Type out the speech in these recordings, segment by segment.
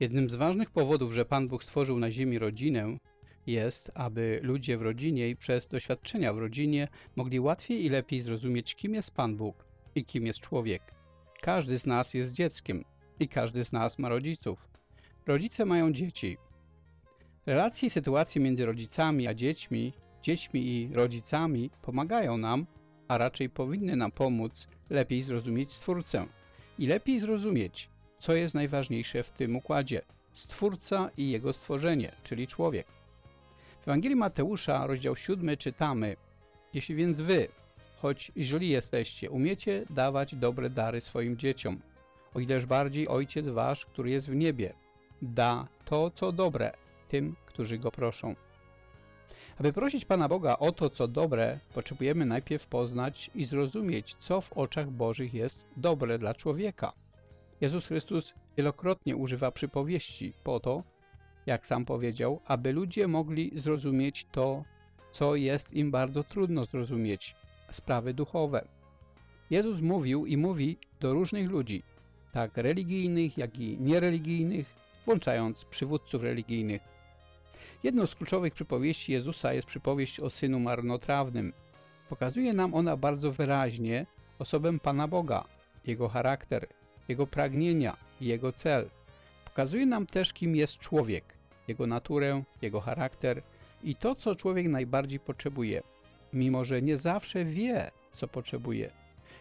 Jednym z ważnych powodów, że Pan Bóg stworzył na ziemi rodzinę, jest, aby ludzie w rodzinie i przez doświadczenia w rodzinie mogli łatwiej i lepiej zrozumieć, kim jest Pan Bóg i kim jest człowiek. Każdy z nas jest dzieckiem i każdy z nas ma rodziców. Rodzice mają dzieci. Relacje i sytuacje między rodzicami a dziećmi, dziećmi i rodzicami pomagają nam, a raczej powinny nam pomóc lepiej zrozumieć Stwórcę i lepiej zrozumieć, co jest najważniejsze w tym układzie – Stwórca i Jego stworzenie, czyli człowiek. W Ewangelii Mateusza, rozdział 7 czytamy Jeśli więc wy, choć źli jesteście, umiecie dawać dobre dary swoim dzieciom, o ileż bardziej Ojciec wasz, który jest w niebie, da to, co dobre tym, którzy Go proszą. Aby prosić Pana Boga o to, co dobre, potrzebujemy najpierw poznać i zrozumieć, co w oczach Bożych jest dobre dla człowieka. Jezus Chrystus wielokrotnie używa przypowieści po to, jak sam powiedział, aby ludzie mogli zrozumieć to, co jest im bardzo trudno zrozumieć, sprawy duchowe. Jezus mówił i mówi do różnych ludzi, tak religijnych, jak i niereligijnych, włączając przywódców religijnych. Jedną z kluczowych przypowieści Jezusa jest przypowieść o synu marnotrawnym. Pokazuje nam ona bardzo wyraźnie osobę Pana Boga, jego charakter, jego pragnienia i jego cel. Pokazuje nam też, kim jest człowiek, jego naturę, jego charakter i to, co człowiek najbardziej potrzebuje, mimo że nie zawsze wie, co potrzebuje.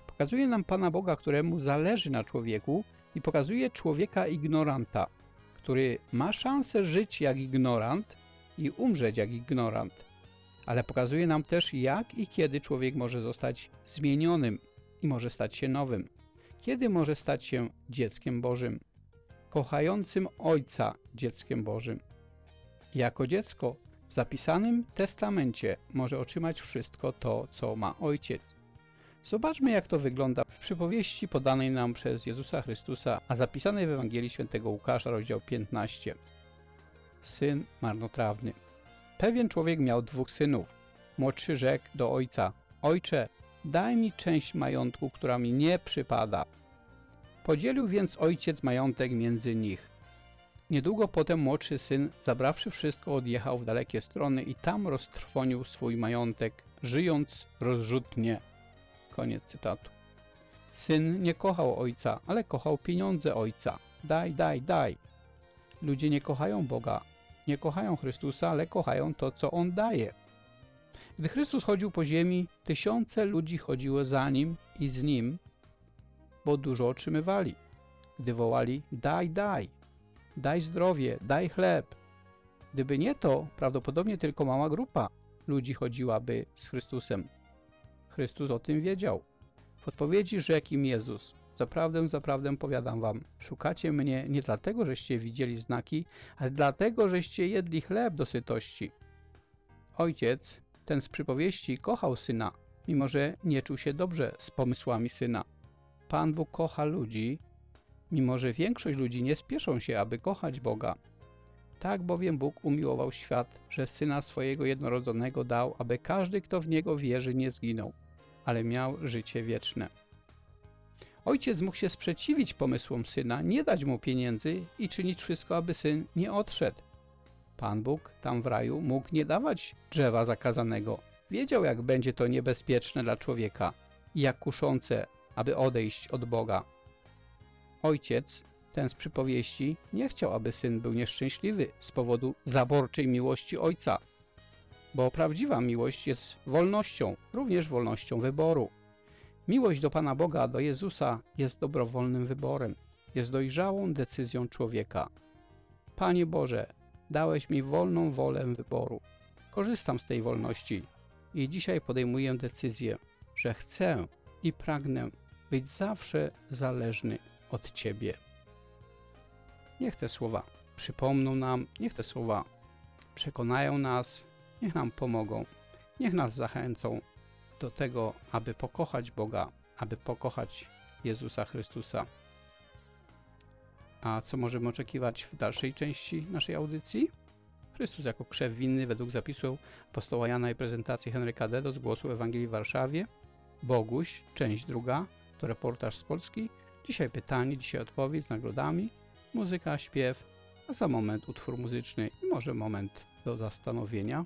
Pokazuje nam Pana Boga, któremu zależy na człowieku i pokazuje człowieka ignoranta, który ma szansę żyć jak ignorant i umrzeć jak ignorant. Ale pokazuje nam też, jak i kiedy człowiek może zostać zmienionym i może stać się nowym. Kiedy może stać się dzieckiem Bożym, kochającym Ojca dzieckiem Bożym. Jako dziecko w zapisanym testamencie może otrzymać wszystko to, co ma Ojciec. Zobaczmy, jak to wygląda w przypowieści podanej nam przez Jezusa Chrystusa, a zapisanej w Ewangelii Świętego Łukasza, rozdział 15. Syn marnotrawny. Pewien człowiek miał dwóch synów. Młodszy rzekł do ojca, Ojcze, daj mi część majątku, która mi nie przypada. Podzielił więc ojciec majątek między nich. Niedługo potem młodszy syn, zabrawszy wszystko, odjechał w dalekie strony i tam roztrwonił swój majątek, żyjąc rozrzutnie. Koniec cytatu. Syn nie kochał ojca, ale kochał pieniądze ojca. Daj, daj, daj. Ludzie nie kochają Boga, nie kochają Chrystusa, ale kochają to, co On daje. Gdy Chrystus chodził po ziemi, tysiące ludzi chodziło za Nim i z Nim, bo dużo otrzymywali. Gdy wołali, daj, daj, daj zdrowie, daj chleb. Gdyby nie to, prawdopodobnie tylko mała grupa ludzi chodziłaby z Chrystusem. Chrystus o tym wiedział. W odpowiedzi rzekł im Jezus, zaprawdę, zaprawdę powiadam wam, szukacie mnie nie dlatego, żeście widzieli znaki, ale dlatego, żeście jedli chleb do sytości. Ojciec, ten z przypowieści, kochał syna, mimo że nie czuł się dobrze z pomysłami syna. Pan Bóg kocha ludzi, mimo że większość ludzi nie spieszą się, aby kochać Boga. Tak bowiem Bóg umiłował świat, że Syna swojego jednorodzonego dał, aby każdy, kto w Niego wierzy, nie zginął, ale miał życie wieczne. Ojciec mógł się sprzeciwić pomysłom Syna, nie dać mu pieniędzy i czynić wszystko, aby Syn nie odszedł. Pan Bóg tam w raju mógł nie dawać drzewa zakazanego. Wiedział, jak będzie to niebezpieczne dla człowieka i jak kuszące, aby odejść od Boga. Ojciec, ten z przypowieści, nie chciał, aby syn był nieszczęśliwy z powodu zaborczej miłości ojca, bo prawdziwa miłość jest wolnością, również wolnością wyboru. Miłość do Pana Boga, do Jezusa jest dobrowolnym wyborem, jest dojrzałą decyzją człowieka. Panie Boże, dałeś mi wolną wolę wyboru. Korzystam z tej wolności i dzisiaj podejmuję decyzję, że chcę i pragnę być zawsze zależny od Ciebie. Niech te słowa przypomną nam, niech te słowa przekonają nas, niech nam pomogą, niech nas zachęcą do tego, aby pokochać Boga, aby pokochać Jezusa Chrystusa. A co możemy oczekiwać w dalszej części naszej audycji? Chrystus jako krzew winny według zapisu apostoła Jana i prezentacji Henryka D. z Głosu Ewangelii w Warszawie, Boguś, część druga, to reportaż z Polski, dzisiaj pytanie, dzisiaj odpowiedź z nagrodami, muzyka, śpiew a za moment utwór muzyczny i może moment do zastanowienia.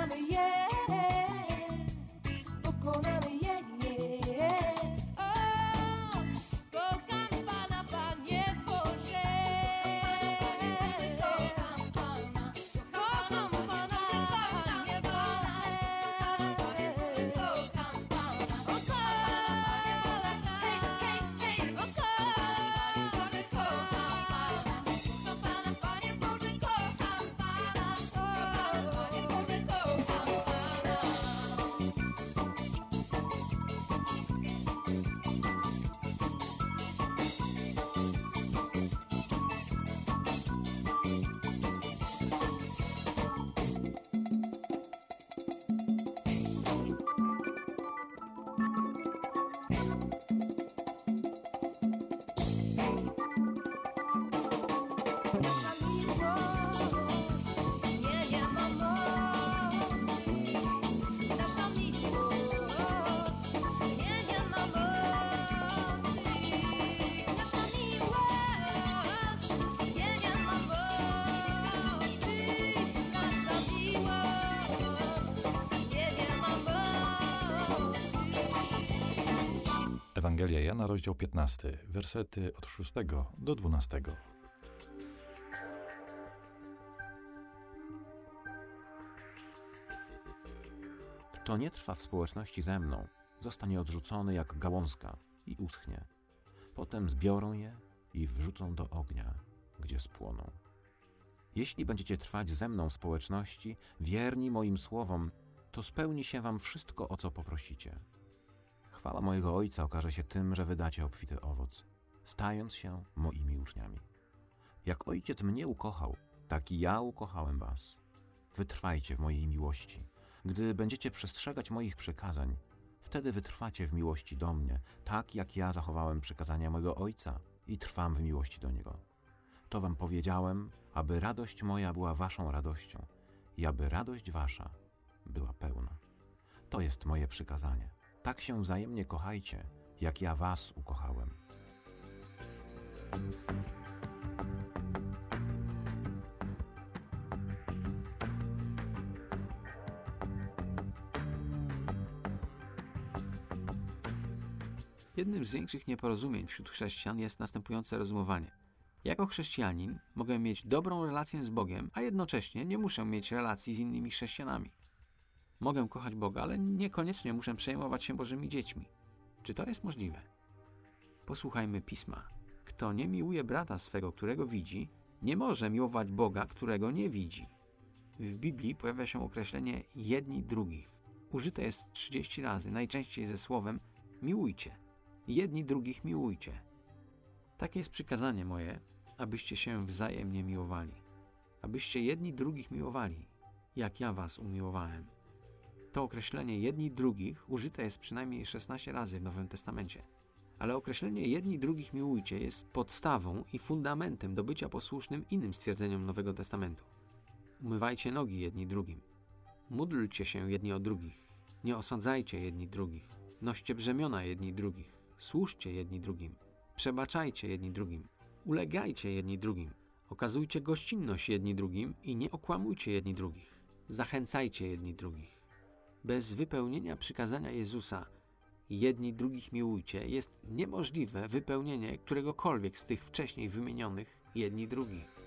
rozdział 15, wersety od 6 do 12. Kto nie trwa w społeczności ze mną, zostanie odrzucony jak gałązka i uschnie. Potem zbiorą je i wrzucą do ognia, gdzie spłoną. Jeśli będziecie trwać ze mną w społeczności, wierni moim słowom, to spełni się wam wszystko, o co poprosicie. Chwała mojego Ojca okaże się tym, że wydacie obfity owoc, stając się moimi uczniami. Jak Ojciec mnie ukochał, tak i ja ukochałem was. Wytrwajcie w mojej miłości. Gdy będziecie przestrzegać moich przykazań, wtedy wytrwacie w miłości do mnie, tak jak ja zachowałem przykazania mojego Ojca i trwam w miłości do Niego. To wam powiedziałem, aby radość moja była waszą radością i aby radość wasza była pełna. To jest moje przykazanie. Tak się wzajemnie kochajcie, jak ja was ukochałem. Jednym z większych nieporozumień wśród chrześcijan jest następujące rozumowanie. Jako chrześcijanin mogę mieć dobrą relację z Bogiem, a jednocześnie nie muszę mieć relacji z innymi chrześcijanami. Mogę kochać Boga, ale niekoniecznie muszę przejmować się Bożymi dziećmi. Czy to jest możliwe? Posłuchajmy pisma. Kto nie miłuje brata swego, którego widzi, nie może miłować Boga, którego nie widzi. W Biblii pojawia się określenie jedni drugich. Użyte jest 30 razy, najczęściej ze słowem miłujcie. Jedni drugich miłujcie. Takie jest przykazanie moje, abyście się wzajemnie miłowali. Abyście jedni drugich miłowali, jak ja was umiłowałem. To określenie jedni drugich użyte jest przynajmniej 16 razy w Nowym Testamencie. Ale określenie jedni drugich miłujcie jest podstawą i fundamentem do bycia posłusznym innym stwierdzeniom Nowego Testamentu. Umywajcie nogi jedni drugim. Módlcie się jedni o drugich. Nie osądzajcie jedni drugich. Noście brzemiona jedni drugich. Służcie jedni drugim. Przebaczajcie jedni drugim. Ulegajcie jedni drugim. Okazujcie gościnność jedni drugim i nie okłamujcie jedni drugich. Zachęcajcie jedni drugich. Bez wypełnienia przykazania Jezusa jedni drugich miłujcie jest niemożliwe wypełnienie któregokolwiek z tych wcześniej wymienionych jedni drugich.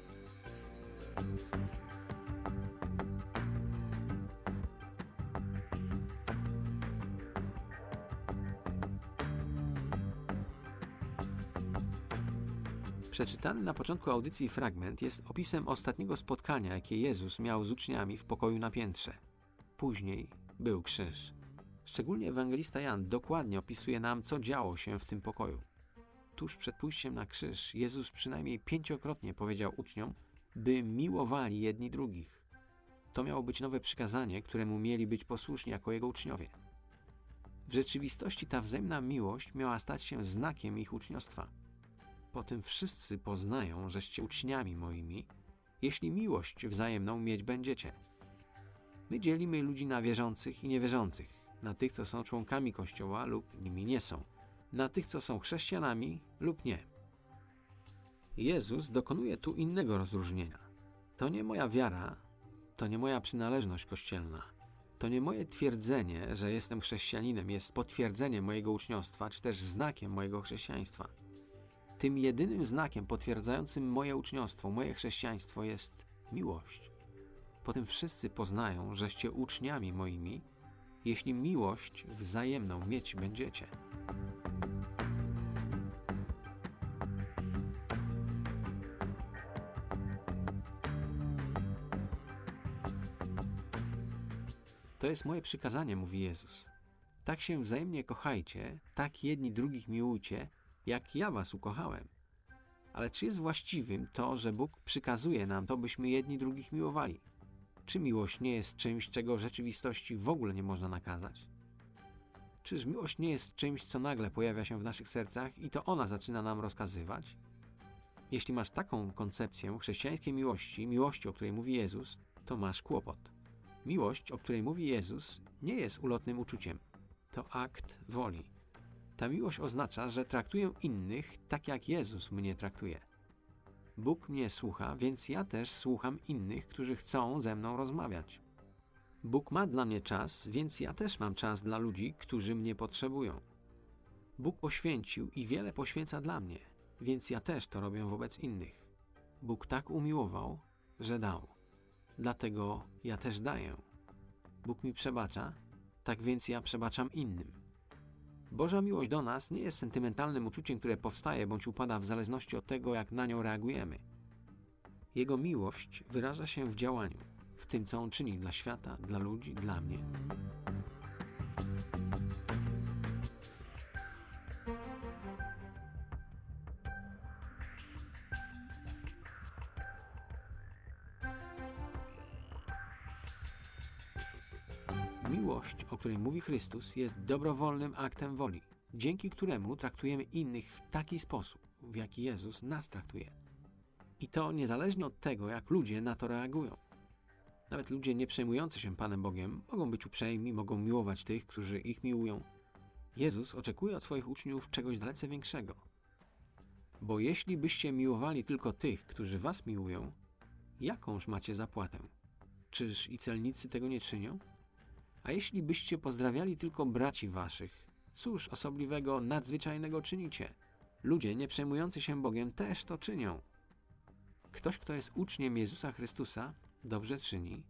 Przeczytany na początku audycji fragment jest opisem ostatniego spotkania, jakie Jezus miał z uczniami w pokoju na piętrze. Później był krzyż. Szczególnie ewangelista Jan dokładnie opisuje nam, co działo się w tym pokoju. Tuż przed pójściem na krzyż Jezus przynajmniej pięciokrotnie powiedział uczniom, by miłowali jedni drugich. To miało być nowe przykazanie, któremu mieli być posłuszni jako jego uczniowie. W rzeczywistości ta wzajemna miłość miała stać się znakiem ich uczniostwa. Potem wszyscy poznają, żeście uczniami moimi, jeśli miłość wzajemną mieć będziecie. My dzielimy ludzi na wierzących i niewierzących, na tych, co są członkami Kościoła lub nimi nie są, na tych, co są chrześcijanami lub nie. Jezus dokonuje tu innego rozróżnienia. To nie moja wiara, to nie moja przynależność kościelna, to nie moje twierdzenie, że jestem chrześcijaninem, jest potwierdzeniem mojego uczniostwa, czy też znakiem mojego chrześcijaństwa. Tym jedynym znakiem potwierdzającym moje uczniostwo, moje chrześcijaństwo jest miłość. Potem wszyscy poznają, żeście uczniami moimi, jeśli miłość wzajemną mieć będziecie. To jest moje przykazanie, mówi Jezus. Tak się wzajemnie kochajcie, tak jedni drugich miłujcie, jak ja was ukochałem. Ale czy jest właściwym to, że Bóg przykazuje nam to, byśmy jedni drugich miłowali? Czy miłość nie jest czymś, czego w rzeczywistości w ogóle nie można nakazać? Czyż miłość nie jest czymś, co nagle pojawia się w naszych sercach i to ona zaczyna nam rozkazywać? Jeśli masz taką koncepcję chrześcijańskiej miłości, miłości, o której mówi Jezus, to masz kłopot. Miłość, o której mówi Jezus, nie jest ulotnym uczuciem. To akt woli. Ta miłość oznacza, że traktuję innych tak, jak Jezus mnie traktuje. Bóg mnie słucha, więc ja też słucham innych, którzy chcą ze mną rozmawiać. Bóg ma dla mnie czas, więc ja też mam czas dla ludzi, którzy mnie potrzebują. Bóg poświęcił i wiele poświęca dla mnie, więc ja też to robię wobec innych. Bóg tak umiłował, że dał. Dlatego ja też daję. Bóg mi przebacza, tak więc ja przebaczam innym. Boża miłość do nas nie jest sentymentalnym uczuciem, które powstaje bądź upada w zależności od tego, jak na nią reagujemy. Jego miłość wyraża się w działaniu, w tym, co on czyni dla świata, dla ludzi, dla mnie. Której mówi Chrystus, jest dobrowolnym aktem woli, dzięki któremu traktujemy innych w taki sposób, w jaki Jezus nas traktuje. I to niezależnie od tego, jak ludzie na to reagują. Nawet ludzie nie przejmujący się Panem Bogiem mogą być uprzejmi, mogą miłować tych, którzy ich miłują. Jezus oczekuje od swoich uczniów czegoś dalece większego. Bo jeśli byście miłowali tylko tych, którzy was miłują, jakąż macie zapłatę? Czyż i celnicy tego nie czynią? A jeśli byście pozdrawiali tylko braci waszych, cóż osobliwego, nadzwyczajnego czynicie? Ludzie nie przejmujący się Bogiem też to czynią. Ktoś, kto jest uczniem Jezusa Chrystusa, dobrze czyni,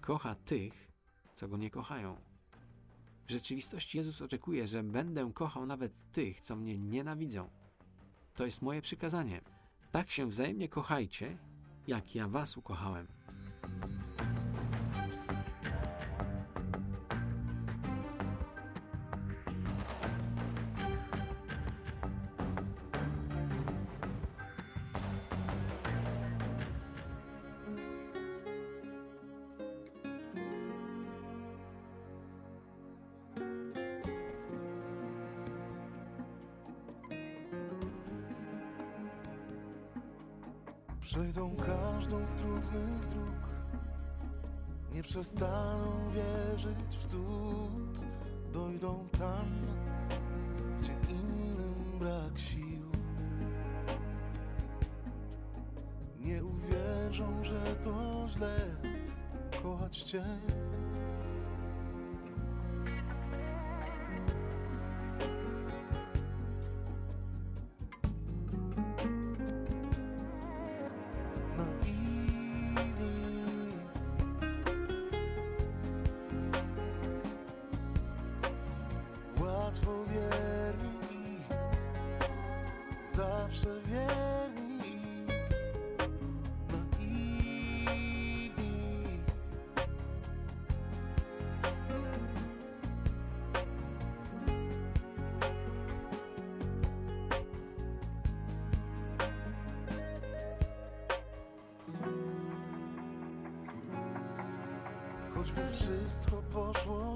kocha tych, co go nie kochają. W rzeczywistości Jezus oczekuje, że będę kochał nawet tych, co mnie nienawidzą. To jest moje przykazanie. Tak się wzajemnie kochajcie, jak ja was ukochałem.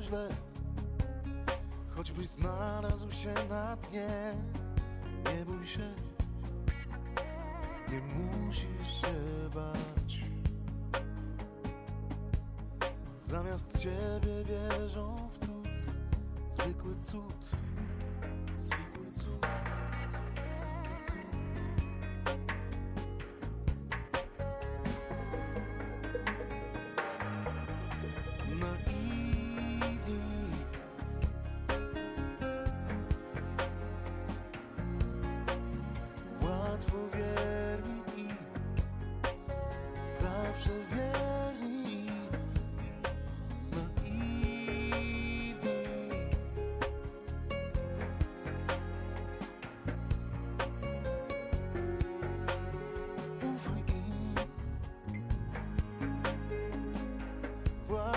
Źle Choćbyś znalazł się na dnie. Nie bój się Nie musisz się bać. Zamiast ciebie wierzą w cud Zwykły cud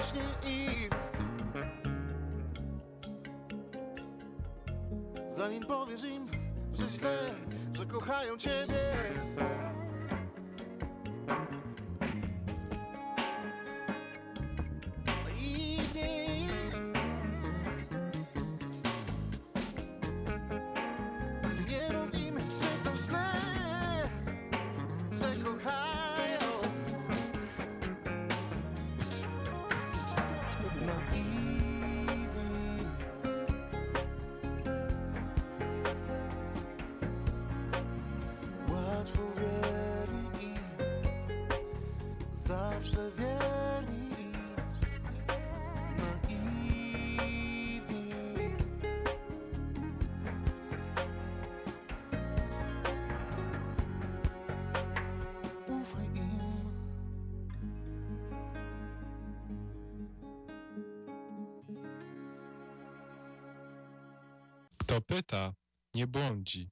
właśnie im. Zanim powiesz im, że źle, że kochają ciebie błądzi.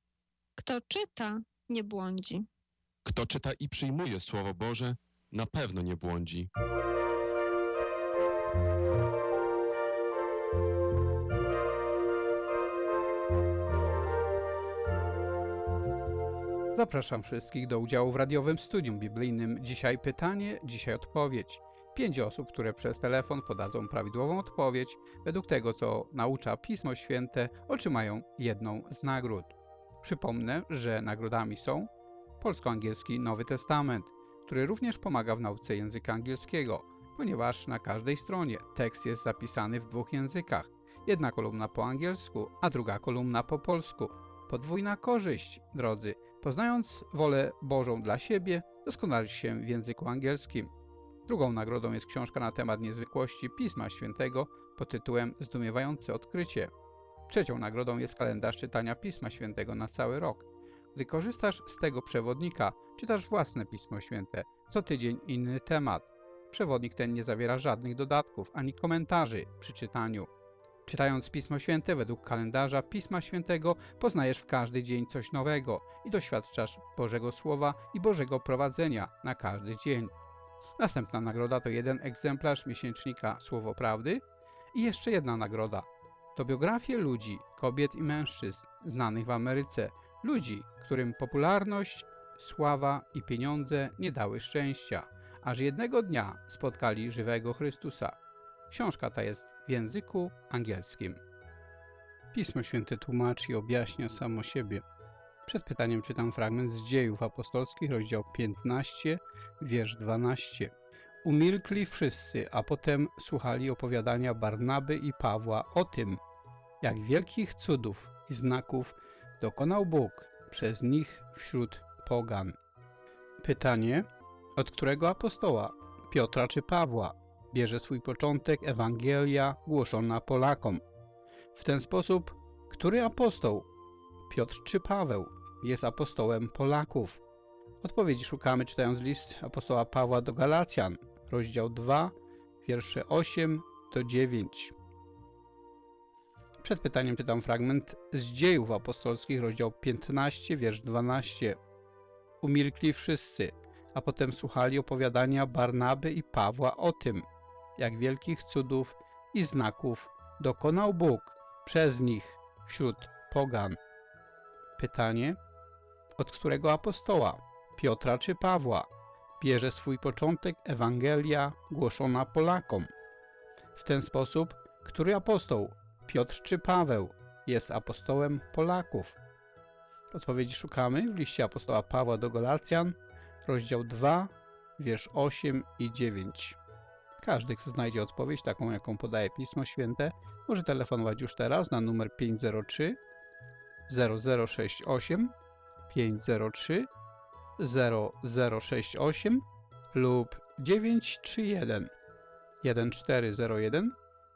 Kto czyta, nie błądzi. Kto czyta i przyjmuje Słowo Boże, na pewno nie błądzi. Zapraszam wszystkich do udziału w radiowym studium biblijnym. Dzisiaj pytanie, dzisiaj odpowiedź. Pięć osób, które przez telefon podadzą prawidłową odpowiedź, według tego, co naucza Pismo Święte, otrzymają jedną z nagród. Przypomnę, że nagrodami są polsko-angielski Nowy Testament, który również pomaga w nauce języka angielskiego, ponieważ na każdej stronie tekst jest zapisany w dwóch językach. Jedna kolumna po angielsku, a druga kolumna po polsku. Podwójna korzyść, drodzy. Poznając wolę Bożą dla siebie, doskonalisz się w języku angielskim. Drugą nagrodą jest książka na temat niezwykłości Pisma Świętego pod tytułem Zdumiewające odkrycie. Trzecią nagrodą jest kalendarz czytania Pisma Świętego na cały rok. Gdy korzystasz z tego przewodnika, czytasz własne Pismo Święte, co tydzień inny temat. Przewodnik ten nie zawiera żadnych dodatków ani komentarzy przy czytaniu. Czytając Pismo Święte według kalendarza Pisma Świętego poznajesz w każdy dzień coś nowego i doświadczasz Bożego Słowa i Bożego prowadzenia na każdy dzień. Następna nagroda to jeden egzemplarz miesięcznika Słowo Prawdy i jeszcze jedna nagroda. To biografie ludzi, kobiet i mężczyzn znanych w Ameryce, ludzi, którym popularność, sława i pieniądze nie dały szczęścia, aż jednego dnia spotkali żywego Chrystusa. Książka ta jest w języku angielskim. Pismo Święte tłumaczy i objaśnia samo siebie. Przed pytaniem czytam fragment z Dziejów Apostolskich, rozdział 15, wiersz 12. Umilkli wszyscy, a potem słuchali opowiadania Barnaby i Pawła o tym, jak wielkich cudów i znaków dokonał Bóg przez nich wśród pogan. Pytanie, od którego apostoła, Piotra czy Pawła, bierze swój początek Ewangelia głoszona Polakom? W ten sposób, który apostoł, Piotr czy Paweł, jest apostołem Polaków? Odpowiedzi szukamy czytając list apostoła Pawła do Galacjan, rozdział 2, wiersze 8 do 9. Przed pytaniem czytam fragment z dziejów apostolskich, rozdział 15, wiersz 12. Umilkli wszyscy, a potem słuchali opowiadania Barnaby i Pawła o tym, jak wielkich cudów i znaków dokonał Bóg przez nich wśród pogan. Pytanie, od którego apostoła, Piotra czy Pawła, bierze swój początek Ewangelia głoszona Polakom? W ten sposób, który apostoł, Piotr czy Paweł, jest apostołem Polaków? Odpowiedzi szukamy w liście apostoła Pawła do Galacjan, rozdział 2, wiersz 8 i 9. Każdy, kto znajdzie odpowiedź, taką jaką podaje Pismo Święte, może telefonować już teraz na numer 503 0068 503 0068 lub 931 1401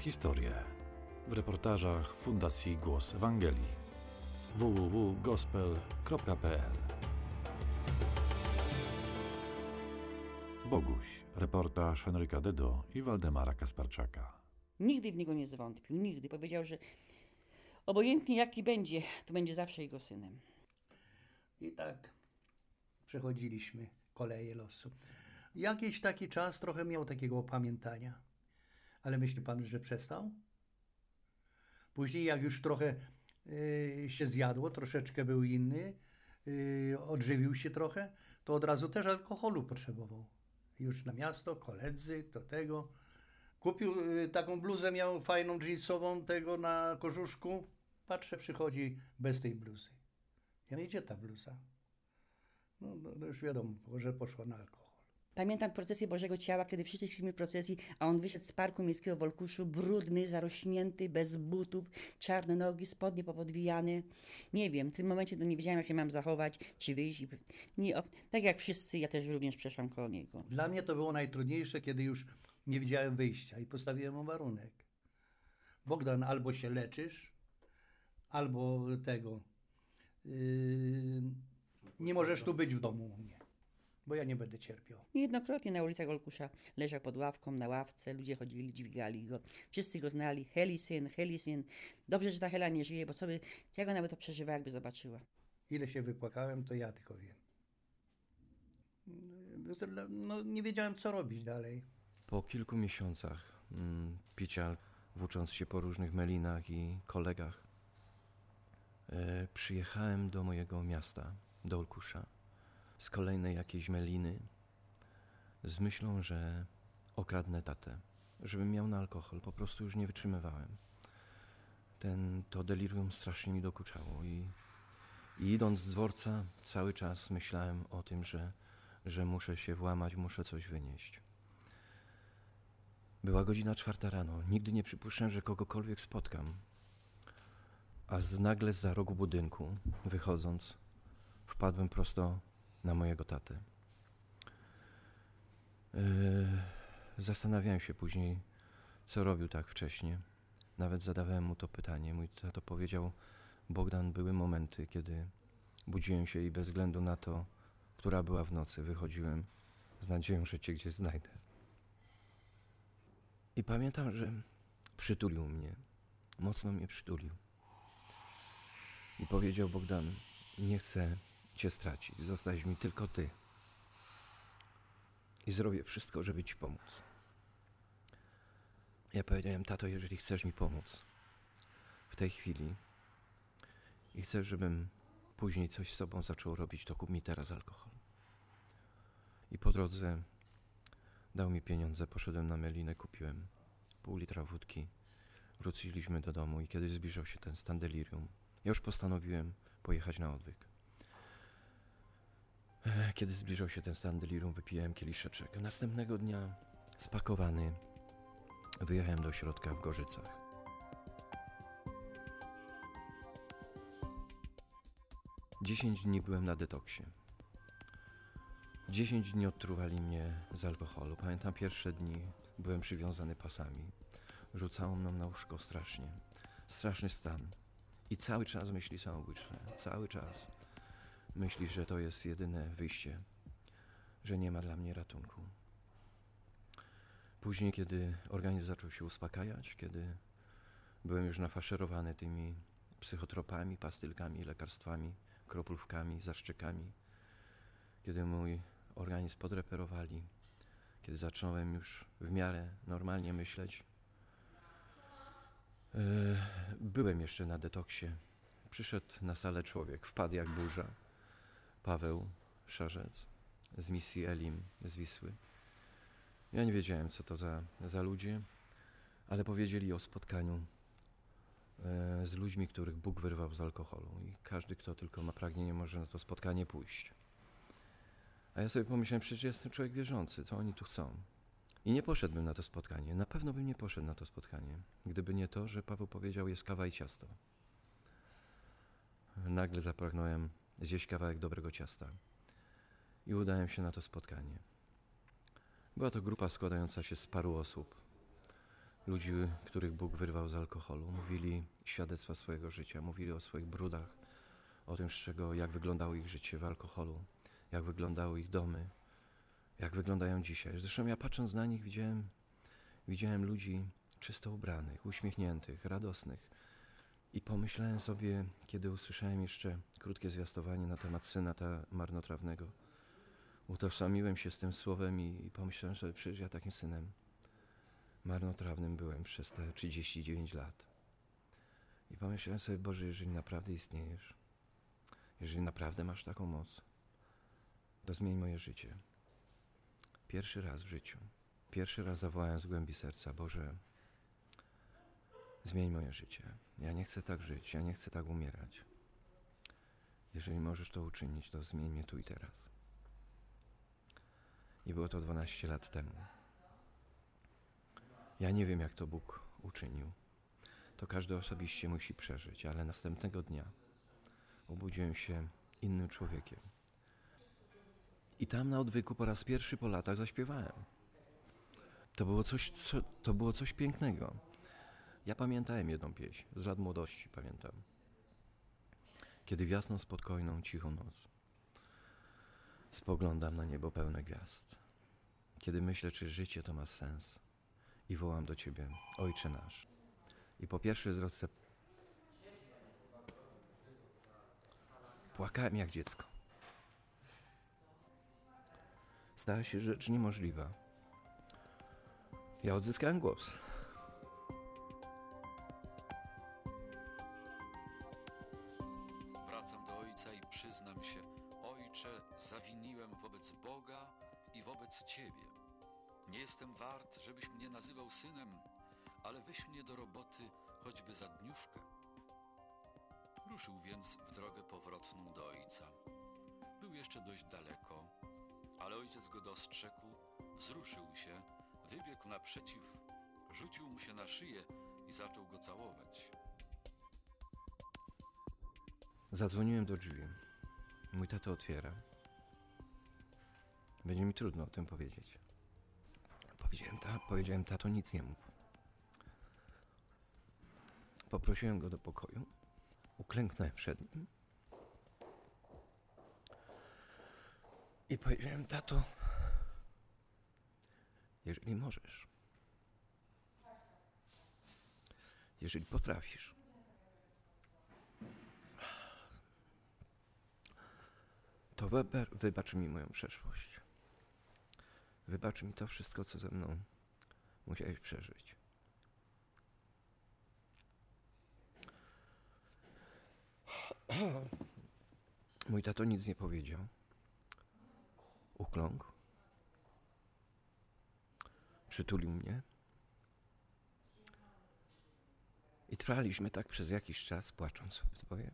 historie. W reportażach Fundacji Głos Ewangelii. www.gospel.pl Boguś. Reportaż Henryka Dedo i Waldemara Kasparczaka. Nigdy w niego nie zwątpił, nigdy. Powiedział, że obojętnie jaki będzie, to będzie zawsze jego synem. I tak przechodziliśmy koleje losu. Jakiś taki czas trochę miał takiego opamiętania. Ale myśli pan, że przestał? Później jak już trochę y, się zjadło, troszeczkę był inny, y, odżywił się trochę, to od razu też alkoholu potrzebował. Już na miasto, koledzy, do tego. Kupił y, taką bluzę, miał fajną jeansową tego na korzuszku. Patrzę, przychodzi bez tej bluzy. Ja mówię, gdzie ta bluza? No, no, no już wiadomo, że poszła na alkohol. Pamiętam procesję Bożego Ciała, kiedy wszyscy szliśmy w procesji, a on wyszedł z parku miejskiego w Olkuszu, brudny, zarośnięty, bez butów, czarne nogi, spodnie popodwijane. Nie wiem, w tym momencie to nie wiedziałem, jak się mam zachować, czy wyjść. Nie, tak jak wszyscy, ja też również przeszłam koło niego. Dla mnie to było najtrudniejsze, kiedy już nie widziałem wyjścia i postawiłem mu warunek. Bogdan, albo się leczysz, albo tego. Yy, nie możesz tu być w domu u mnie. Bo ja nie będę cierpiał. Niejednokrotnie na ulicach Olkusza leżał pod ławką, na ławce, ludzie chodzili, dźwigali go. Wszyscy go znali. Heli syn, Heli syn. Dobrze, że ta Hela nie żyje, bo sobie, jak ona by to przeżywa, jakby zobaczyła. Ile się wypłakałem, to ja tylko wiem. No, nie wiedziałem, co robić dalej. Po kilku miesiącach mm, picia, włócząc się po różnych melinach i kolegach, e, przyjechałem do mojego miasta, do Olkusza, z kolejnej jakiejś meliny, z myślą, że okradnę tatę, żebym miał na alkohol. Po prostu już nie wytrzymywałem. Ten, to delirium strasznie mi dokuczało i, i idąc z dworca cały czas myślałem o tym, że, że muszę się włamać, muszę coś wynieść. Była godzina czwarta rano. Nigdy nie przypuszczałem, że kogokolwiek spotkam. A z nagle za rogu budynku, wychodząc, wpadłem prosto na mojego tatę. Yy, zastanawiałem się później, co robił tak wcześnie. Nawet zadawałem mu to pytanie. Mój tato powiedział, Bogdan, były momenty, kiedy budziłem się i bez względu na to, która była w nocy, wychodziłem z nadzieją, że cię gdzieś znajdę. I pamiętam, że przytulił mnie. Mocno mnie przytulił. I powiedział Bogdan, nie chcę cię stracić. Zostałeś mi tylko ty. I zrobię wszystko, żeby ci pomóc. Ja powiedziałem, tato, jeżeli chcesz mi pomóc w tej chwili i chcesz, żebym później coś z sobą zaczął robić, to kup mi teraz alkohol. I po drodze dał mi pieniądze, poszedłem na Melinę, kupiłem pół litra wódki. Wróciliśmy do domu i kiedy zbliżał się ten stan delirium, ja już postanowiłem pojechać na odwyk. Kiedy zbliżał się ten stan delirium, wypiłem kieliszeczek. Następnego dnia, spakowany, wyjechałem do środka w Gorzycach. Dziesięć dni byłem na detoksie. Dziesięć dni odtruwali mnie z alkoholu. Pamiętam pierwsze dni byłem przywiązany pasami. Rzucało mną na łóżko strasznie. Straszny stan. I cały czas myśli samobójcze. Cały czas myśli, że to jest jedyne wyjście, że nie ma dla mnie ratunku. Później, kiedy organizm zaczął się uspokajać, kiedy byłem już nafaszerowany tymi psychotropami, pastylkami, lekarstwami, kroplówkami, zaszczekami, kiedy mój organizm podreperowali, kiedy zacząłem już w miarę normalnie myśleć, e, byłem jeszcze na detoksie. Przyszedł na salę człowiek, wpadł jak burza. Paweł Szarzec z misji Elim z Wisły. Ja nie wiedziałem, co to za, za ludzie, ale powiedzieli o spotkaniu e, z ludźmi, których Bóg wyrwał z alkoholu. I każdy, kto tylko ma pragnienie, może na to spotkanie pójść. A ja sobie pomyślałem, przecież jestem człowiek wierzący, co oni tu chcą. I nie poszedłbym na to spotkanie. Na pewno bym nie poszedł na to spotkanie, gdyby nie to, że Paweł powiedział, jest kawa i ciasto. Nagle zapragnąłem zjeść kawałek dobrego ciasta. I udałem się na to spotkanie. Była to grupa składająca się z paru osób. Ludzi, których Bóg wyrwał z alkoholu. Mówili świadectwa swojego życia, mówili o swoich brudach, o tym, z czego, jak wyglądało ich życie w alkoholu, jak wyglądały ich domy, jak wyglądają dzisiaj. Zresztą ja patrząc na nich widziałem, widziałem ludzi czysto ubranych, uśmiechniętych, radosnych. I pomyślałem sobie, kiedy usłyszałem jeszcze krótkie zwiastowanie na temat syna ta marnotrawnego, utożsamiłem się z tym słowem i, pomyślałem sobie, przecież ja takim synem marnotrawnym byłem przez te 39 lat. I pomyślałem sobie, Boże, jeżeli naprawdę istniejesz, jeżeli naprawdę masz taką moc, to zmień moje życie. Pierwszy raz w życiu, pierwszy raz zawołałem z głębi serca, Boże, zmień moje życie. Ja nie chcę tak żyć, ja nie chcę tak umierać. Jeżeli możesz to uczynić, to zmień mnie tu i teraz. I było to 12 lat temu. Ja nie wiem, jak to Bóg uczynił. To każdy osobiście musi przeżyć, ale następnego dnia obudziłem się innym człowiekiem. I tam na odwyku po raz pierwszy po latach zaśpiewałem. To było coś, co, to było coś pięknego. Ja pamiętałem jedną pieśń, z lat młodości pamiętam. Kiedy w jasną, spokojną, cichą noc Spoglądam na niebo pełne gwiazd. Kiedy myślę, czy życie to ma sens i wołam do Ciebie, Ojcze nasz. I po pierwszej zwrotce płakałem jak dziecko. Stała się rzecz niemożliwa. Ja odzyskałem głos. Nie jestem wart, żebyś mnie nazywał synem, ale weź mnie do roboty choćby za dniówkę. Ruszył więc w drogę powrotną do ojca. Był jeszcze dość daleko, ale ojciec go dostrzegł, wzruszył się, wybiegł naprzeciw, rzucił mu się na szyję i zaczął go całować. Zadzwoniłem do drzwi. Mój tato otwiera. Będzie mi trudno o tym powiedzieć. Powiedziałem, ta, powiedziałem tato, nic nie mów. Poprosiłem go do pokoju. Uklęknąłem przed nim. I powiedziałem, tato, jeżeli możesz, jeżeli potrafisz, to wyber, wybacz mi moją przeszłość. Wybacz mi to wszystko, co ze mną musiałeś przeżyć. Mój tato nic nie powiedział. Ukląkł. Przytulił mnie. I trwaliśmy tak przez jakiś czas, płacząc obydwoje.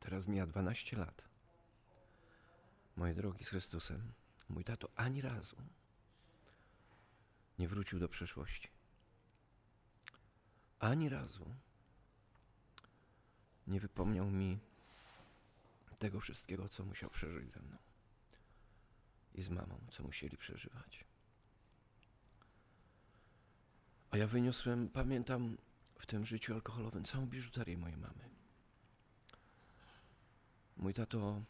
Teraz mija 12 lat. Moje drogi z Chrystusem, mój tato ani razu nie wrócił do przeszłości. Ani razu nie wypomniał mi tego wszystkiego, co musiał przeżyć ze mną i z mamą, co musieli przeżywać. A ja wyniosłem, pamiętam, w tym życiu alkoholowym całą biżuterię mojej mamy. Mój tato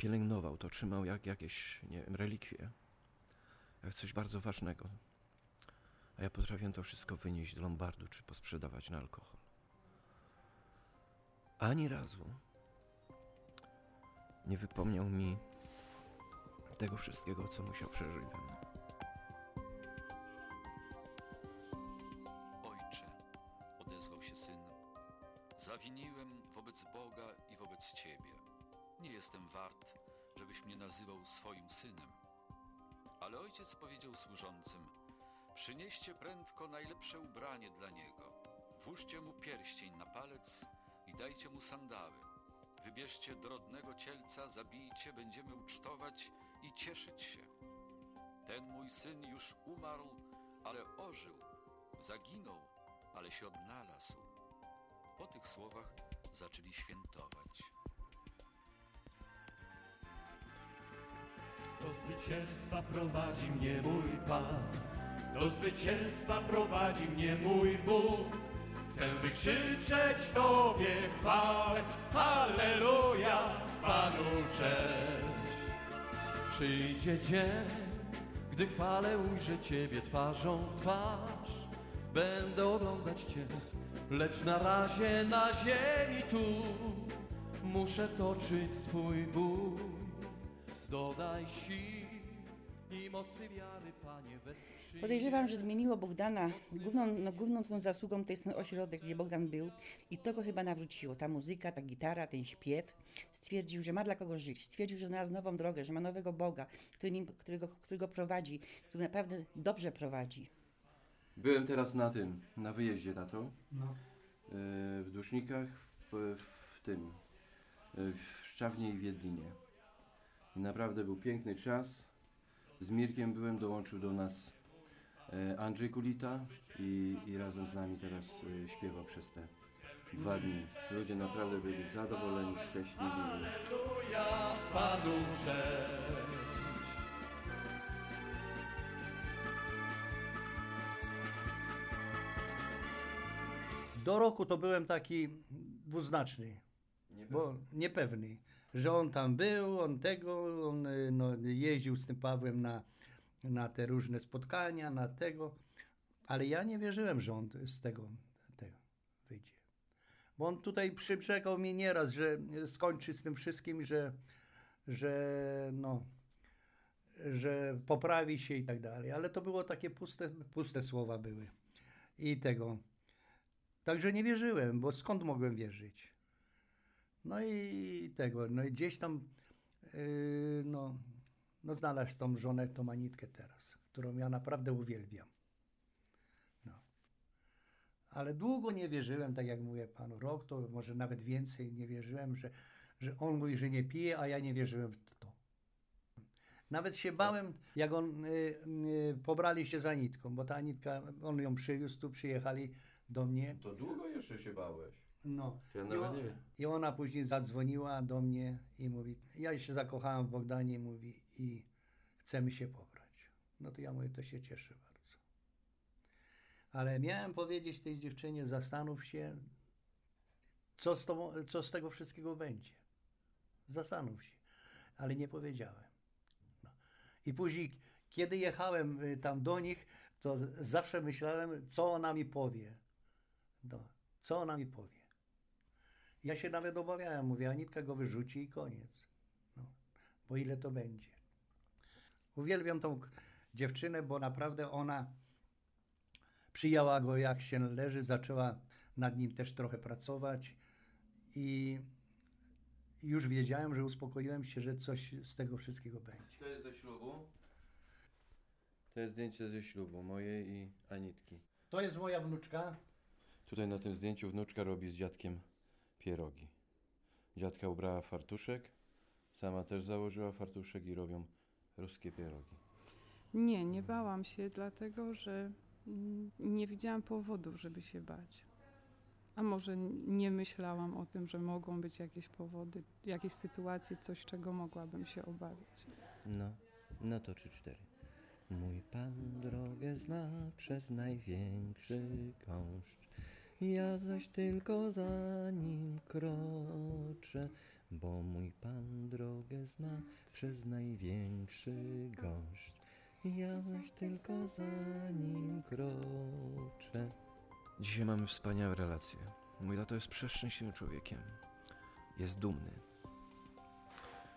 pielęgnował to, trzymał jak jakieś, nie wiem, relikwie, jak coś bardzo ważnego. A ja potrafię to wszystko wynieść do lombardu czy posprzedawać na alkohol. Ani razu nie wypomniał mi tego wszystkiego, co musiał przeżyć ze. Ojcze, odezwał się syn, zawiniłem wobec Boga i wobec Ciebie. Nie jestem wart, żebyś mnie nazywał swoim synem. Ale ojciec powiedział służącym, przynieście prędko najlepsze ubranie dla niego, włóżcie mu pierścień na palec i dajcie mu sandały. Wybierzcie dorodnego cielca, zabijcie, będziemy ucztować i cieszyć się. Ten mój syn już umarł, ale ożył, zaginął, ale się odnalazł. Po tych słowach zaczęli świętować. Do zwycięstwa prowadzi mnie mój Pan, do zwycięstwa prowadzi mnie mój Bóg. Chcę wykrzyczeć Tobie chwałę, Halleluja, Panu cześć. Przyjdzie dzień, gdy chwalę ujrzę Ciebie twarzą w twarz. Będę oglądać Cię, lecz na razie na ziemi tu muszę toczyć swój bój. Dodaj sił i mocy wiary, Panie, wesprzyj. Podejrzewam, że zmieniło Bogdana. Główną, no, główną tą zasługą to jest ten ośrodek, gdzie Bogdan był. I to go chyba nawróciło. Ta muzyka, ta gitara, ten śpiew. Stwierdził, że ma dla kogo żyć. Stwierdził, że znalazł nową drogę, że ma nowego Boga, który nim, którego, którego prowadzi, który naprawdę dobrze prowadzi. Byłem teraz na tym, na wyjeździe na to. No. w Dusznikach, w, w tym, e, w Szczawnie i w Wiedlinie. I naprawdę był piękny czas. Z Mirkiem byłem, dołączył do nas e, Andrzej Kulita i, i razem z nami teraz e, śpiewał przez te dwa dni. Ludzie naprawdę byli zadowoleni, szczęśliwi. Halleluja, Panu. Do roku to byłem taki dwuznaczny. Bo niepewny, że on tam był, on tego, on y, no, jeździł z tym Pawłem na, na te różne spotkania, na tego, ale ja nie wierzyłem, że on z tego, tego wyjdzie. Bo on tutaj przyrzekał mi nieraz, że skończy z tym wszystkim, że, że no, że poprawi się i tak dalej. Ale to było takie puste, puste słowa były. I tego. Także nie wierzyłem, bo skąd mogłem wierzyć? No i tego, no i gdzieś tam yy, no, no znalazł tą żonę, tą Anitkę teraz, którą ja naprawdę uwielbiam. No. Ale długo nie wierzyłem, tak jak mówię panu, rok to może nawet więcej nie wierzyłem, że, że on mówi, że nie pije, a ja nie wierzyłem w to. Nawet się bałem, jak on y, y, pobrali się za Anitką, bo ta Anitka, on ją przywiózł, tu przyjechali do mnie. To długo jeszcze się bałeś. No. Ja I, on, nie wiem. I ona później zadzwoniła do mnie i mówi, ja się zakochałem w Bogdanie, mówi, i chcemy się pobrać. No to ja mówię, to się cieszę bardzo. Ale miałem powiedzieć tej dziewczynie, zastanów się, co z, tobą, co z tego wszystkiego będzie. Zastanów się. Ale nie powiedziałem. No. I później, kiedy jechałem y, tam do nich, to zawsze myślałem, co ona mi powie. No, co ona mi powie. Ja się nawet obawiałem, mówię, Anitka go wyrzuci i koniec. No, bo ile to będzie. Uwielbiam tą dziewczynę, bo naprawdę ona przyjęła go jak się należy, zaczęła nad nim też trochę pracować i już wiedziałem, że uspokoiłem się, że coś z tego wszystkiego będzie. To jest ze ślubu? To jest zdjęcie ze ślubu, moje i Anitki. To jest moja wnuczka. Tutaj na tym zdjęciu wnuczka robi z dziadkiem pierogi. Dziadka ubrała fartuszek, sama też założyła fartuszek i robią ruskie pierogi. Nie, nie bałam się, dlatego że nie widziałam powodów, żeby się bać. A może nie myślałam o tym, że mogą być jakieś powody, jakieś sytuacje, coś, czego mogłabym się obawiać. No, no to trzy, cztery. Mój pan drogę zna przez największy gąszcz. Ja zaś tylko za nim kroczę, bo mój pan drogę zna przez największy gąszcz. Ja zaś tylko za nim kroczę. Dzisiaj mamy wspaniałe relacje. Mój tato jest przeszczęśliwym człowiekiem. Jest dumny.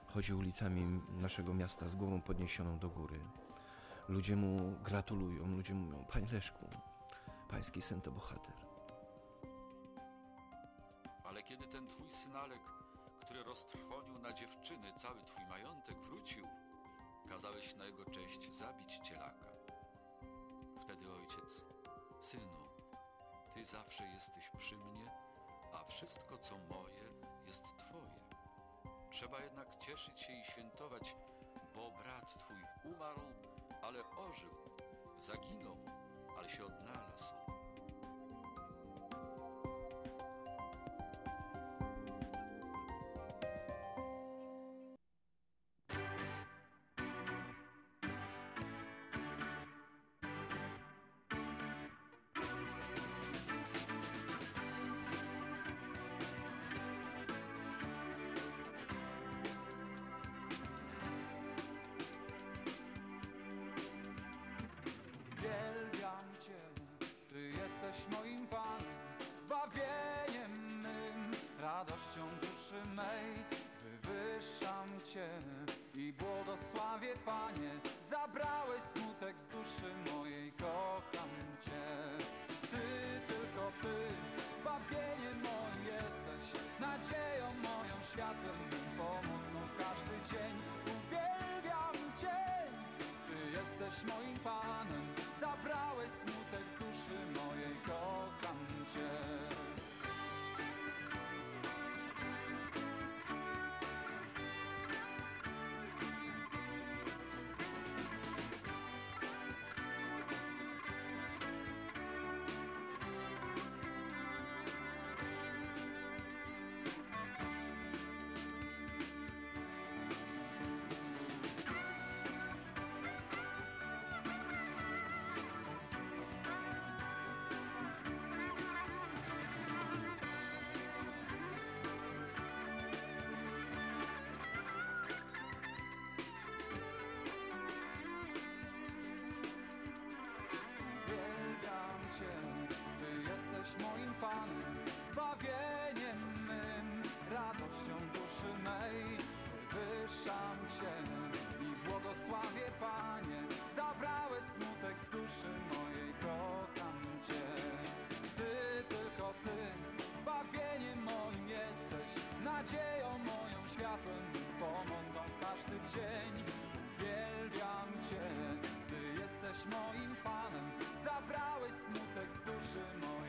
Chodzi ulicami naszego miasta z głową podniesioną do góry. Ludzie mu gratulują, ludzie mówią, panie Leszku, pański syn to bohater. Kiedy ten twój synalek, który roztrwonił na dziewczyny cały twój majątek, wrócił, kazałeś na jego cześć zabić cielaka. Wtedy ojciec, synu, ty zawsze jesteś przy mnie, a wszystko co moje jest twoje. Trzeba jednak cieszyć się i świętować, bo brat twój umarł, ale ożył, zaginął, ale się odnalazł. Jesteś moim Panem, zbawieniem mym, radością duszy mej. Wywyższam Cię i błogosławię Panie, zabrałeś smutek z duszy mojej, kocham Cię. Ty, tylko Ty, zbawieniem moim jesteś, nadzieją moją, światłem mym, pomocą w każdy dzień. Uwielbiam Cię, Ty jesteś moim Panem, zabrałeś smutek mojej, kocham Cię. Panem, zbawieniem mym, radością duszy mej. Wywyższam Cię i błogosławię Panie, zabrałeś smutek z duszy mojej, kocham Cię. Ty, tylko Ty, zbawieniem moim jesteś, nadzieją moją, światłem, pomocą w każdy dzień. Uwielbiam Cię, Ty jesteś moim Panem, zabrałeś smutek z duszy mojej,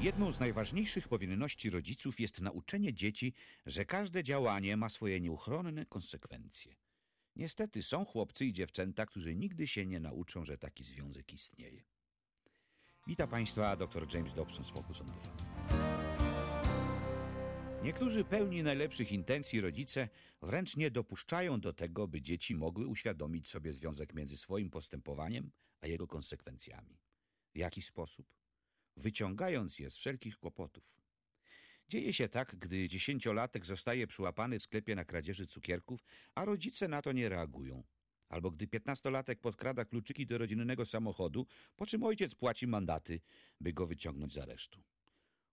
Jedną z najważniejszych powinności rodziców jest nauczenie dzieci, że każde działanie ma swoje nieuchronne konsekwencje. Niestety są chłopcy i dziewczęta, którzy nigdy się nie nauczą, że taki związek istnieje. Witam Państwa dr James Dobson z Focus on the Family. Niektórzy pełni najlepszych intencji rodzice wręcz nie dopuszczają do tego, by dzieci mogły uświadomić sobie związek między swoim postępowaniem a jego konsekwencjami. W jaki sposób? Wyciągając je z wszelkich kłopotów. Dzieje się tak, gdy dziesięciolatek zostaje przyłapany w sklepie na kradzieży cukierków, a rodzice na to nie reagują. Albo gdy piętnastolatek podkrada kluczyki do rodzinnego samochodu, po czym ojciec płaci mandaty, by go wyciągnąć z aresztu.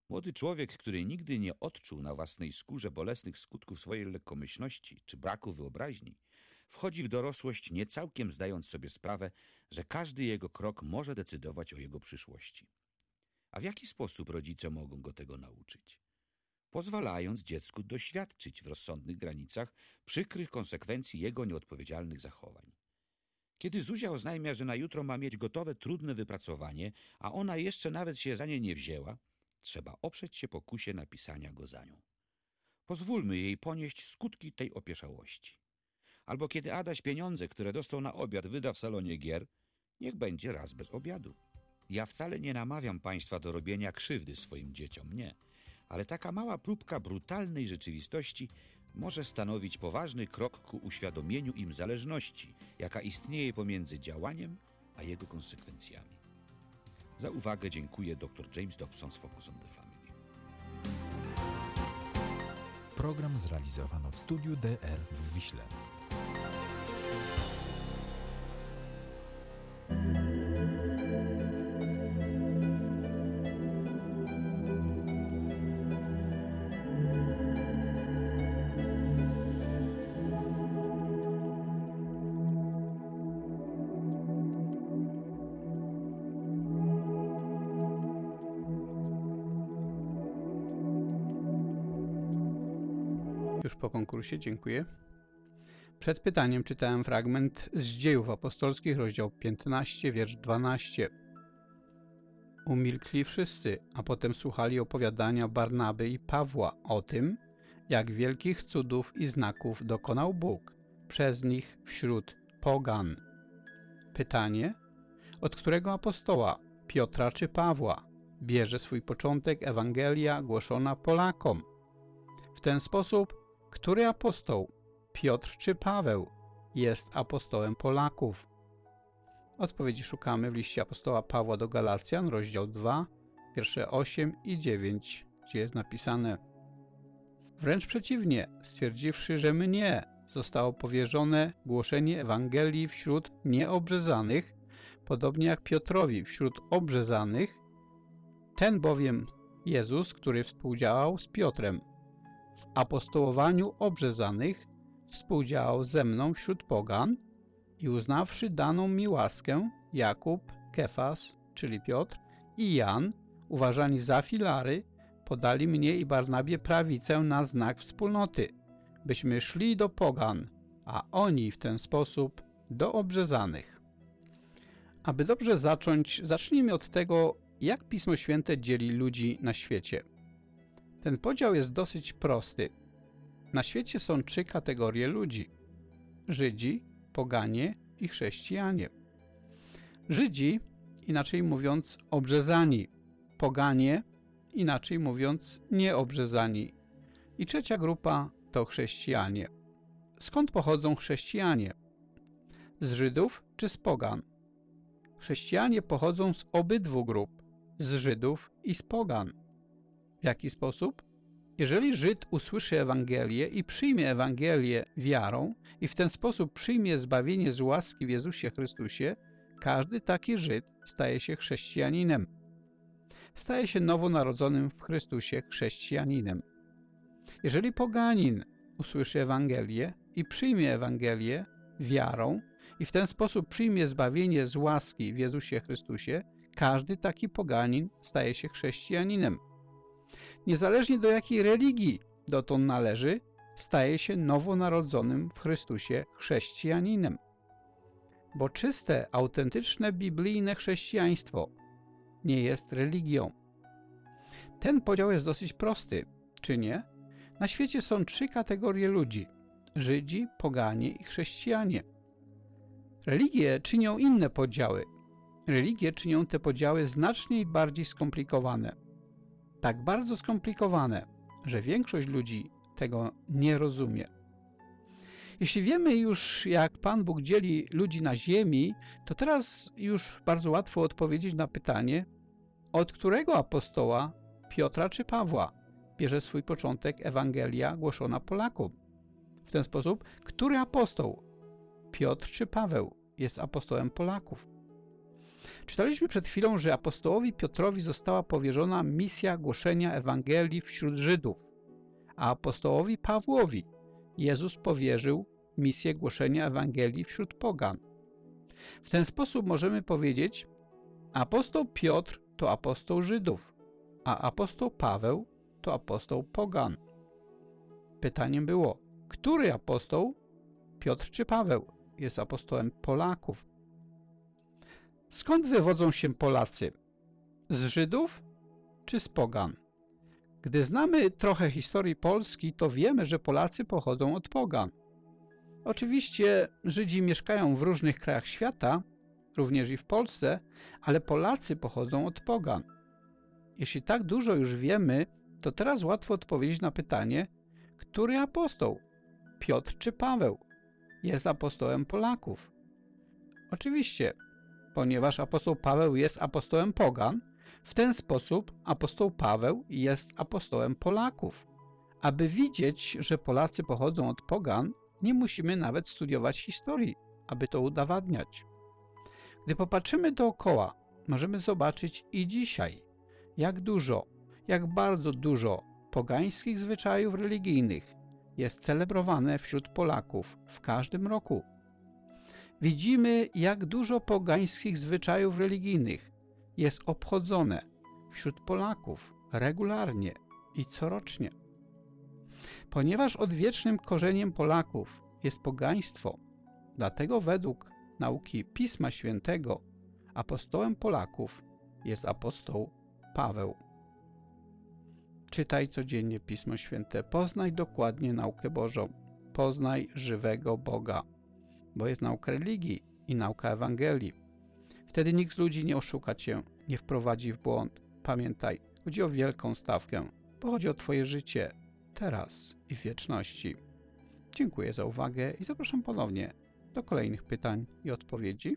Młody człowiek, który nigdy nie odczuł na własnej skórze bolesnych skutków swojej lekkomyślności czy braku wyobraźni, wchodzi w dorosłość nie całkiem zdając sobie sprawę, że każdy jego krok może decydować o jego przyszłości. A w jaki sposób rodzice mogą go tego nauczyć? Pozwalając dziecku doświadczyć w rozsądnych granicach przykrych konsekwencji jego nieodpowiedzialnych zachowań. Kiedy Zuzia oznajmia, że na jutro ma mieć gotowe, trudne wypracowanie, a ona jeszcze nawet się za nie nie wzięła, trzeba oprzeć się pokusie napisania go za nią. Pozwólmy jej ponieść skutki tej opieszałości. Albo kiedy Adaś pieniądze, które dostał na obiad, wyda w salonie gier, niech będzie raz bez obiadu. Ja wcale nie namawiam państwa do robienia krzywdy swoim dzieciom, nie. Ale taka mała próbka brutalnej rzeczywistości może stanowić poważny krok ku uświadomieniu im zależności, jaka istnieje pomiędzy działaniem a jego konsekwencjami. Za uwagę dziękuję dr James Dobson z Focus on the Family. Program zrealizowano w studiu DR w Wiśle. Dziękuję. Przed pytaniem czytałem fragment z dziejów apostolskich, rozdział 15, wiersz 12. Umilkli wszyscy, a potem słuchali opowiadania Barnaby i Pawła o tym, jak wielkich cudów i znaków dokonał Bóg przez nich wśród pogan. Pytanie, od którego apostoła, Piotra czy Pawła, bierze swój początek Ewangelia głoszona Polakom? W ten sposób, który apostoł, Piotr czy Paweł, jest apostołem Polaków? Odpowiedzi szukamy w liście apostoła Pawła do Galacjan, rozdział 2, wiersze 8 i 9, gdzie jest napisane Wręcz przeciwnie, stwierdziwszy, że mnie zostało powierzone głoszenie Ewangelii wśród nieobrzezanych, podobnie jak Piotrowi wśród obrzezanych, ten bowiem Jezus, który współdziałał z Piotrem. W apostołowaniu obrzezanych współdziałał ze mną wśród pogan i uznawszy daną mi łaskę, Jakub, Kefas, czyli Piotr i Jan, uważani za filary, podali mnie i Barnabie prawicę na znak wspólnoty, byśmy szli do pogan, a oni w ten sposób do obrzezanych. Aby dobrze zacząć, zacznijmy od tego, jak Pismo Święte dzieli ludzi na świecie. Ten podział jest dosyć prosty. Na świecie są trzy kategorie ludzi. Żydzi, poganie i chrześcijanie. Żydzi, inaczej mówiąc obrzezani, poganie, inaczej mówiąc nieobrzezani. I trzecia grupa to chrześcijanie. Skąd pochodzą chrześcijanie? Z Żydów czy z pogan? Chrześcijanie pochodzą z obydwu grup, z Żydów i z pogan. W jaki sposób? Jeżeli Żyd usłyszy Ewangelię i przyjmie Ewangelię wiarą i w ten sposób przyjmie zbawienie z łaski w Jezusie Chrystusie, każdy taki Żyd staje się chrześcijaninem. Staje się nowonarodzonym w Chrystusie chrześcijaninem. Jeżeli poganin usłyszy Ewangelię i przyjmie Ewangelię wiarą i w ten sposób przyjmie zbawienie z łaski w Jezusie Chrystusie, każdy taki poganin staje się chrześcijaninem. Niezależnie do jakiej religii dotąd należy, staje się nowonarodzonym w Chrystusie chrześcijaninem. Bo czyste, autentyczne, biblijne chrześcijaństwo nie jest religią. Ten podział jest dosyć prosty, czy nie? Na świecie są trzy kategorie ludzi – Żydzi, poganie i chrześcijanie. Religie czynią inne podziały. Religie czynią te podziały znacznie bardziej skomplikowane. Tak bardzo skomplikowane, że większość ludzi tego nie rozumie. Jeśli wiemy już, jak Pan Bóg dzieli ludzi na ziemi, to teraz już bardzo łatwo odpowiedzieć na pytanie, od którego apostoła, Piotra czy Pawła, bierze swój początek Ewangelia głoszona Polakom. W ten sposób, który apostoł, Piotr czy Paweł, jest apostołem Polaków? Czytaliśmy przed chwilą, że apostołowi Piotrowi została powierzona misja głoszenia Ewangelii wśród Żydów, a apostołowi Pawłowi Jezus powierzył misję głoszenia Ewangelii wśród pogan. W ten sposób możemy powiedzieć, apostoł Piotr to apostoł Żydów, a apostoł Paweł to apostoł pogan. Pytaniem było, który apostoł, Piotr czy Paweł, jest apostołem Polaków? Skąd wywodzą się Polacy? Z Żydów czy z pogan? Gdy znamy trochę historii Polski, to wiemy, że Polacy pochodzą od pogan. Oczywiście Żydzi mieszkają w różnych krajach świata, również i w Polsce, ale Polacy pochodzą od pogan. Jeśli tak dużo już wiemy, to teraz łatwo odpowiedzieć na pytanie, który apostoł, Piotr czy Paweł, jest apostołem Polaków? Oczywiście, ponieważ apostoł Paweł jest apostołem pogan, w ten sposób apostoł Paweł jest apostołem Polaków. Aby widzieć, że Polacy pochodzą od pogan, nie musimy nawet studiować historii, aby to udowadniać. Gdy popatrzymy dookoła, możemy zobaczyć i dzisiaj, jak dużo, jak bardzo dużo pogańskich zwyczajów religijnych jest celebrowane wśród Polaków w każdym roku. Widzimy, jak dużo pogańskich zwyczajów religijnych jest obchodzone wśród Polaków regularnie i corocznie. Ponieważ odwiecznym korzeniem Polaków jest pogaństwo, dlatego według nauki Pisma Świętego apostołem Polaków jest apostoł Paweł. Czytaj codziennie Pismo Święte, poznaj dokładnie naukę Bożą, poznaj żywego Boga, bo jest nauka religii i nauka Ewangelii. Wtedy nikt z ludzi nie oszuka Cię, nie wprowadzi w błąd. Pamiętaj, chodzi o wielką stawkę, bo chodzi o Twoje życie, teraz i w wieczności. Dziękuję za uwagę i zapraszam ponownie do kolejnych pytań i odpowiedzi.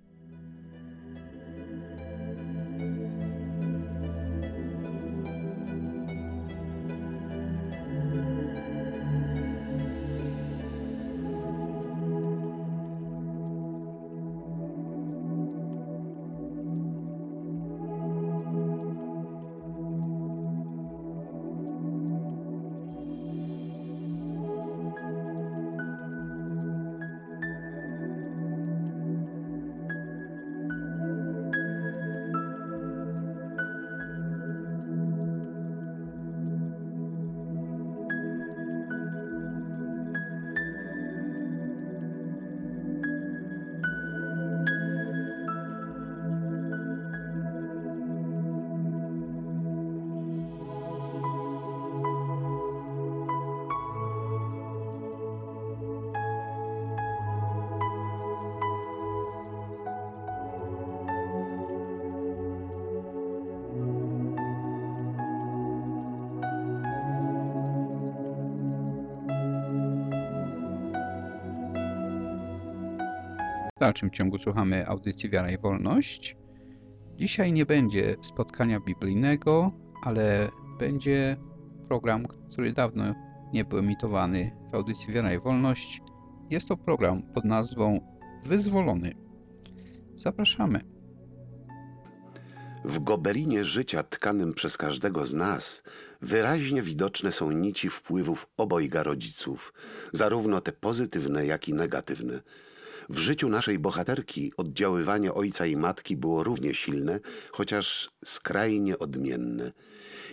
Dalszym ciągu słuchamy audycji Wiara i Wolność. Dzisiaj nie będzie spotkania biblijnego, ale będzie program, który dawno nie był emitowany w audycji Wiara i Wolność. Jest to program pod nazwą Wyzwolony. Zapraszamy. W gobelinie życia tkanym przez każdego z nas wyraźnie widoczne są nici wpływów obojga rodziców, zarówno te pozytywne, jak i negatywne. W życiu naszej bohaterki oddziaływanie ojca i matki było równie silne, chociaż skrajnie odmienne.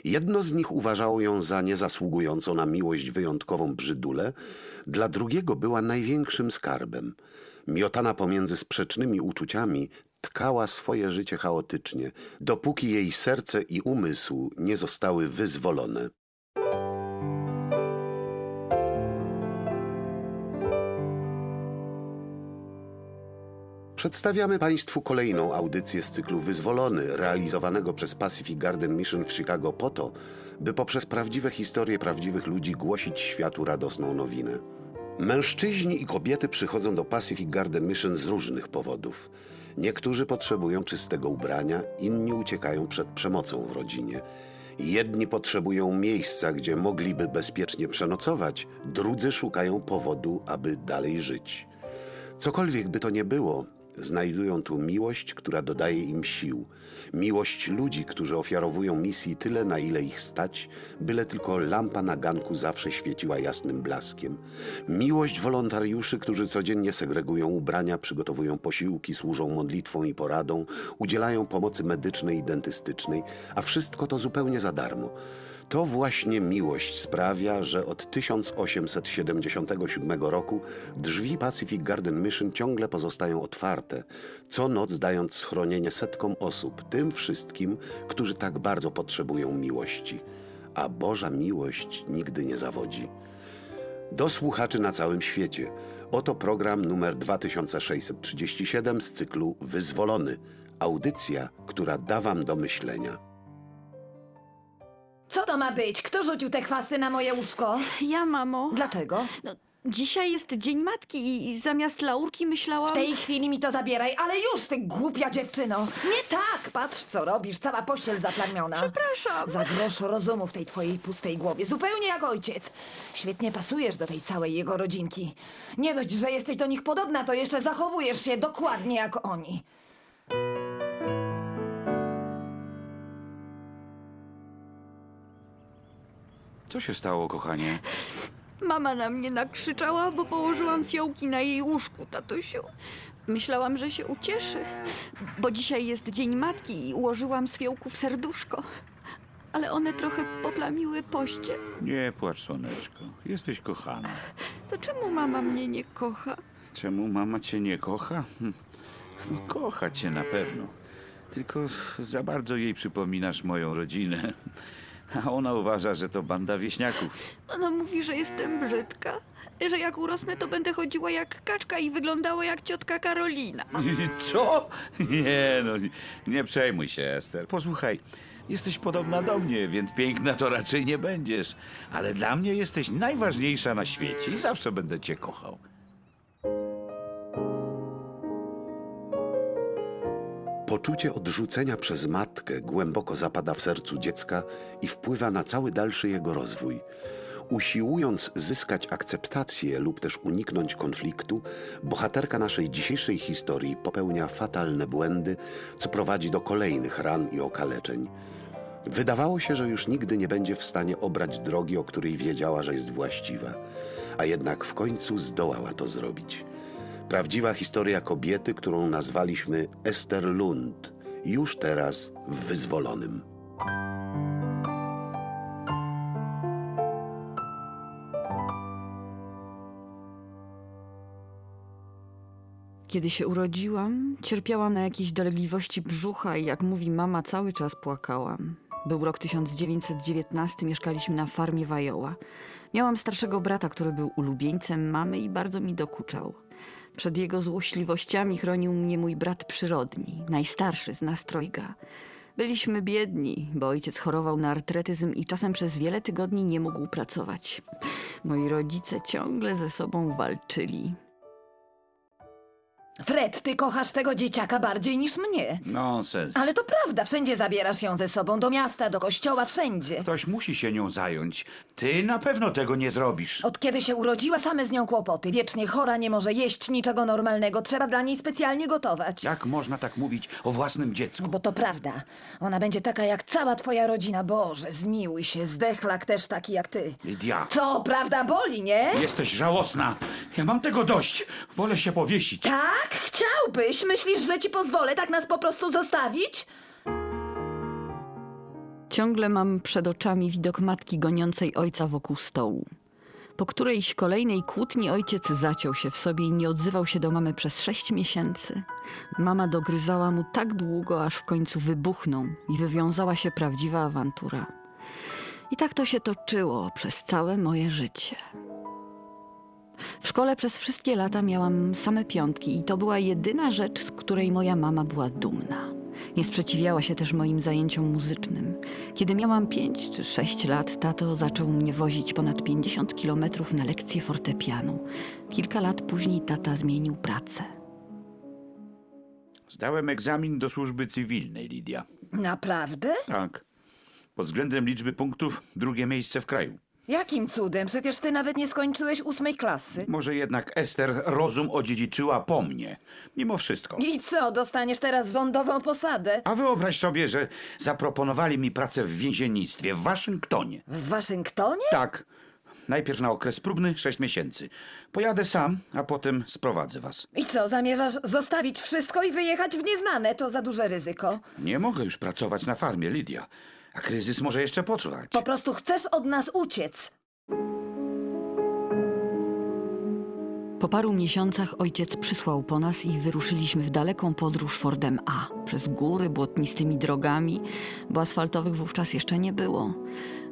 Jedno z nich uważało ją za niezasługującą na miłość wyjątkową brzydulę, dla drugiego była największym skarbem. Miotana pomiędzy sprzecznymi uczuciami, tkała swoje życie chaotycznie, dopóki jej serce i umysł nie zostały wyzwolone. Przedstawiamy Państwu kolejną audycję z cyklu Wyzwolony, realizowanego przez Pacific Garden Mission w Chicago po to, by poprzez prawdziwe historie prawdziwych ludzi głosić światu radosną nowinę. Mężczyźni i kobiety przychodzą do Pacific Garden Mission z różnych powodów. Niektórzy potrzebują czystego ubrania, inni uciekają przed przemocą w rodzinie. Jedni potrzebują miejsca, gdzie mogliby bezpiecznie przenocować, drudzy szukają powodu, aby dalej żyć. Cokolwiek by to nie było, znajdują tu miłość, która dodaje im sił. Miłość ludzi, którzy ofiarowują misji tyle, na ile ich stać, byle tylko lampa na ganku zawsze świeciła jasnym blaskiem. Miłość wolontariuszy, którzy codziennie segregują ubrania, przygotowują posiłki, służą modlitwą i poradą, udzielają pomocy medycznej i dentystycznej, a wszystko to zupełnie za darmo. To właśnie miłość sprawia, że od 1877 roku drzwi Pacific Garden Mission ciągle pozostają otwarte, co noc dając schronienie setkom osób, tym wszystkim, którzy tak bardzo potrzebują miłości. A Boża miłość nigdy nie zawodzi. Do słuchaczy na całym świecie. Oto program numer 2637 z cyklu Wyzwolony. Audycja, która da Wam do myślenia. Co to ma być? Kto rzucił te chwasty na moje łóżko? Ja, mamo. Dlaczego? No, dzisiaj jest Dzień Matki i zamiast laurki myślałam... W tej chwili mi to zabieraj, ale już, ty głupia dziewczyno! Nie tak! Patrz, co robisz, cała pościel zaplamiona. Przepraszam. Za grosz rozumu w tej twojej pustej głowie, zupełnie jak ojciec. Świetnie pasujesz do tej całej jego rodzinki. Nie dość, że jesteś do nich podobna, to jeszcze zachowujesz się dokładnie jak oni. Co się stało, kochanie? Mama na mnie nakrzyczała, bo położyłam fiołki na jej łóżku, tatusiu. Myślałam, że się ucieszy, bo dzisiaj jest Dzień Matki i ułożyłam z fiołków serduszko. Ale one trochę poplamiły poście. Nie płacz, słoneczko. Jesteś kochana. To czemu mama mnie nie kocha? Czemu mama cię nie kocha? Hm. No, kocha cię na pewno. Tylko za bardzo jej przypominasz moją rodzinę. A ona uważa, że to banda wieśniaków. Ona mówi, że jestem brzydka, że jak urosnę, to będę chodziła jak kaczka i wyglądała jak ciotka Karolina. Co? Nie, no nie przejmuj się, Ester. Posłuchaj, jesteś podobna do mnie, więc piękna to raczej nie będziesz. Ale dla mnie jesteś najważniejsza na świecie i zawsze będę cię kochał. Poczucie odrzucenia przez matkę głęboko zapada w sercu dziecka i wpływa na cały dalszy jego rozwój. Usiłując zyskać akceptację lub też uniknąć konfliktu, bohaterka naszej dzisiejszej historii popełnia fatalne błędy, co prowadzi do kolejnych ran i okaleczeń. Wydawało się, że już nigdy nie będzie w stanie obrać drogi, o której wiedziała, że jest właściwa, a jednak w końcu zdołała to zrobić. Prawdziwa historia kobiety, którą nazwaliśmy Ester Lund, już teraz w Wyzwolonym. Kiedy się urodziłam, cierpiałam na jakieś dolegliwości brzucha i jak mówi mama, cały czas płakałam. Był rok 1919, mieszkaliśmy na farmie Wajoła. Miałam starszego brata, który był ulubieńcem mamy i bardzo mi dokuczał. Przed jego złośliwościami chronił mnie mój brat przyrodni, najstarszy z nas trojga. Byliśmy biedni, bo ojciec chorował na artretyzm i czasem przez wiele tygodni nie mógł pracować. Moi rodzice ciągle ze sobą walczyli. Fred, ty kochasz tego dzieciaka bardziej niż mnie. Nonsens. Ale to prawda, wszędzie zabierasz ją ze sobą, do miasta, do kościoła, wszędzie. Ktoś musi się nią zająć. Ty na pewno tego nie zrobisz. Od kiedy się urodziła, same z nią kłopoty. Wiecznie chora, nie może jeść niczego normalnego. Trzeba dla niej specjalnie gotować. Jak można tak mówić o własnym dziecku? Bo to prawda. Ona będzie taka jak cała twoja rodzina. Boże, zmiłuj się. Zdechlak też taki jak ty. Lidia, Co, prawda boli, nie? jesteś żałosna. Ja mam tego dość. Wolę się powiesić. Tak? Chciałbyś? Myślisz, że ci pozwolę tak nas po prostu zostawić? Ciągle mam przed oczami widok matki goniącej ojca wokół stołu. Po którejś kolejnej kłótni ojciec zaciął się w sobie i nie odzywał się do mamy przez sześć miesięcy. Mama dogryzała mu tak długo, aż w końcu wybuchnął i wywiązała się prawdziwa awantura. I tak to się toczyło przez całe moje życie. W szkole przez wszystkie lata miałam same piątki i to była jedyna rzecz, z której moja mama była dumna. Nie sprzeciwiała się też moim zajęciom muzycznym. Kiedy miałam 5 czy 6 lat, tato zaczął mnie wozić ponad 50 kilometrów na lekcje fortepianu. Kilka lat później tata zmienił pracę. Zdałem egzamin do służby cywilnej, Lidia. Naprawdę? Tak. Pod względem liczby punktów drugie miejsce w kraju. Jakim cudem? Przecież ty nawet nie skończyłeś ósmej klasy. Może jednak Ester rozum odziedziczyła po mnie. Mimo wszystko. I co, dostaniesz teraz rządową posadę? A wyobraź sobie, że zaproponowali mi pracę w więziennictwie w Waszyngtonie. W Waszyngtonie? Tak. Najpierw na okres próbny 6 miesięcy. Pojadę sam, a potem sprowadzę was. I co, zamierzasz zostawić wszystko i wyjechać w nieznane? To za duże ryzyko. Nie mogę już pracować na farmie, Lidia. A kryzys może jeszcze potrwać. Po prostu chcesz od nas uciec. Po paru miesiącach ojciec przysłał po nas i wyruszyliśmy w daleką podróż Fordem A. Przez góry, błotnistymi drogami, bo asfaltowych wówczas jeszcze nie było.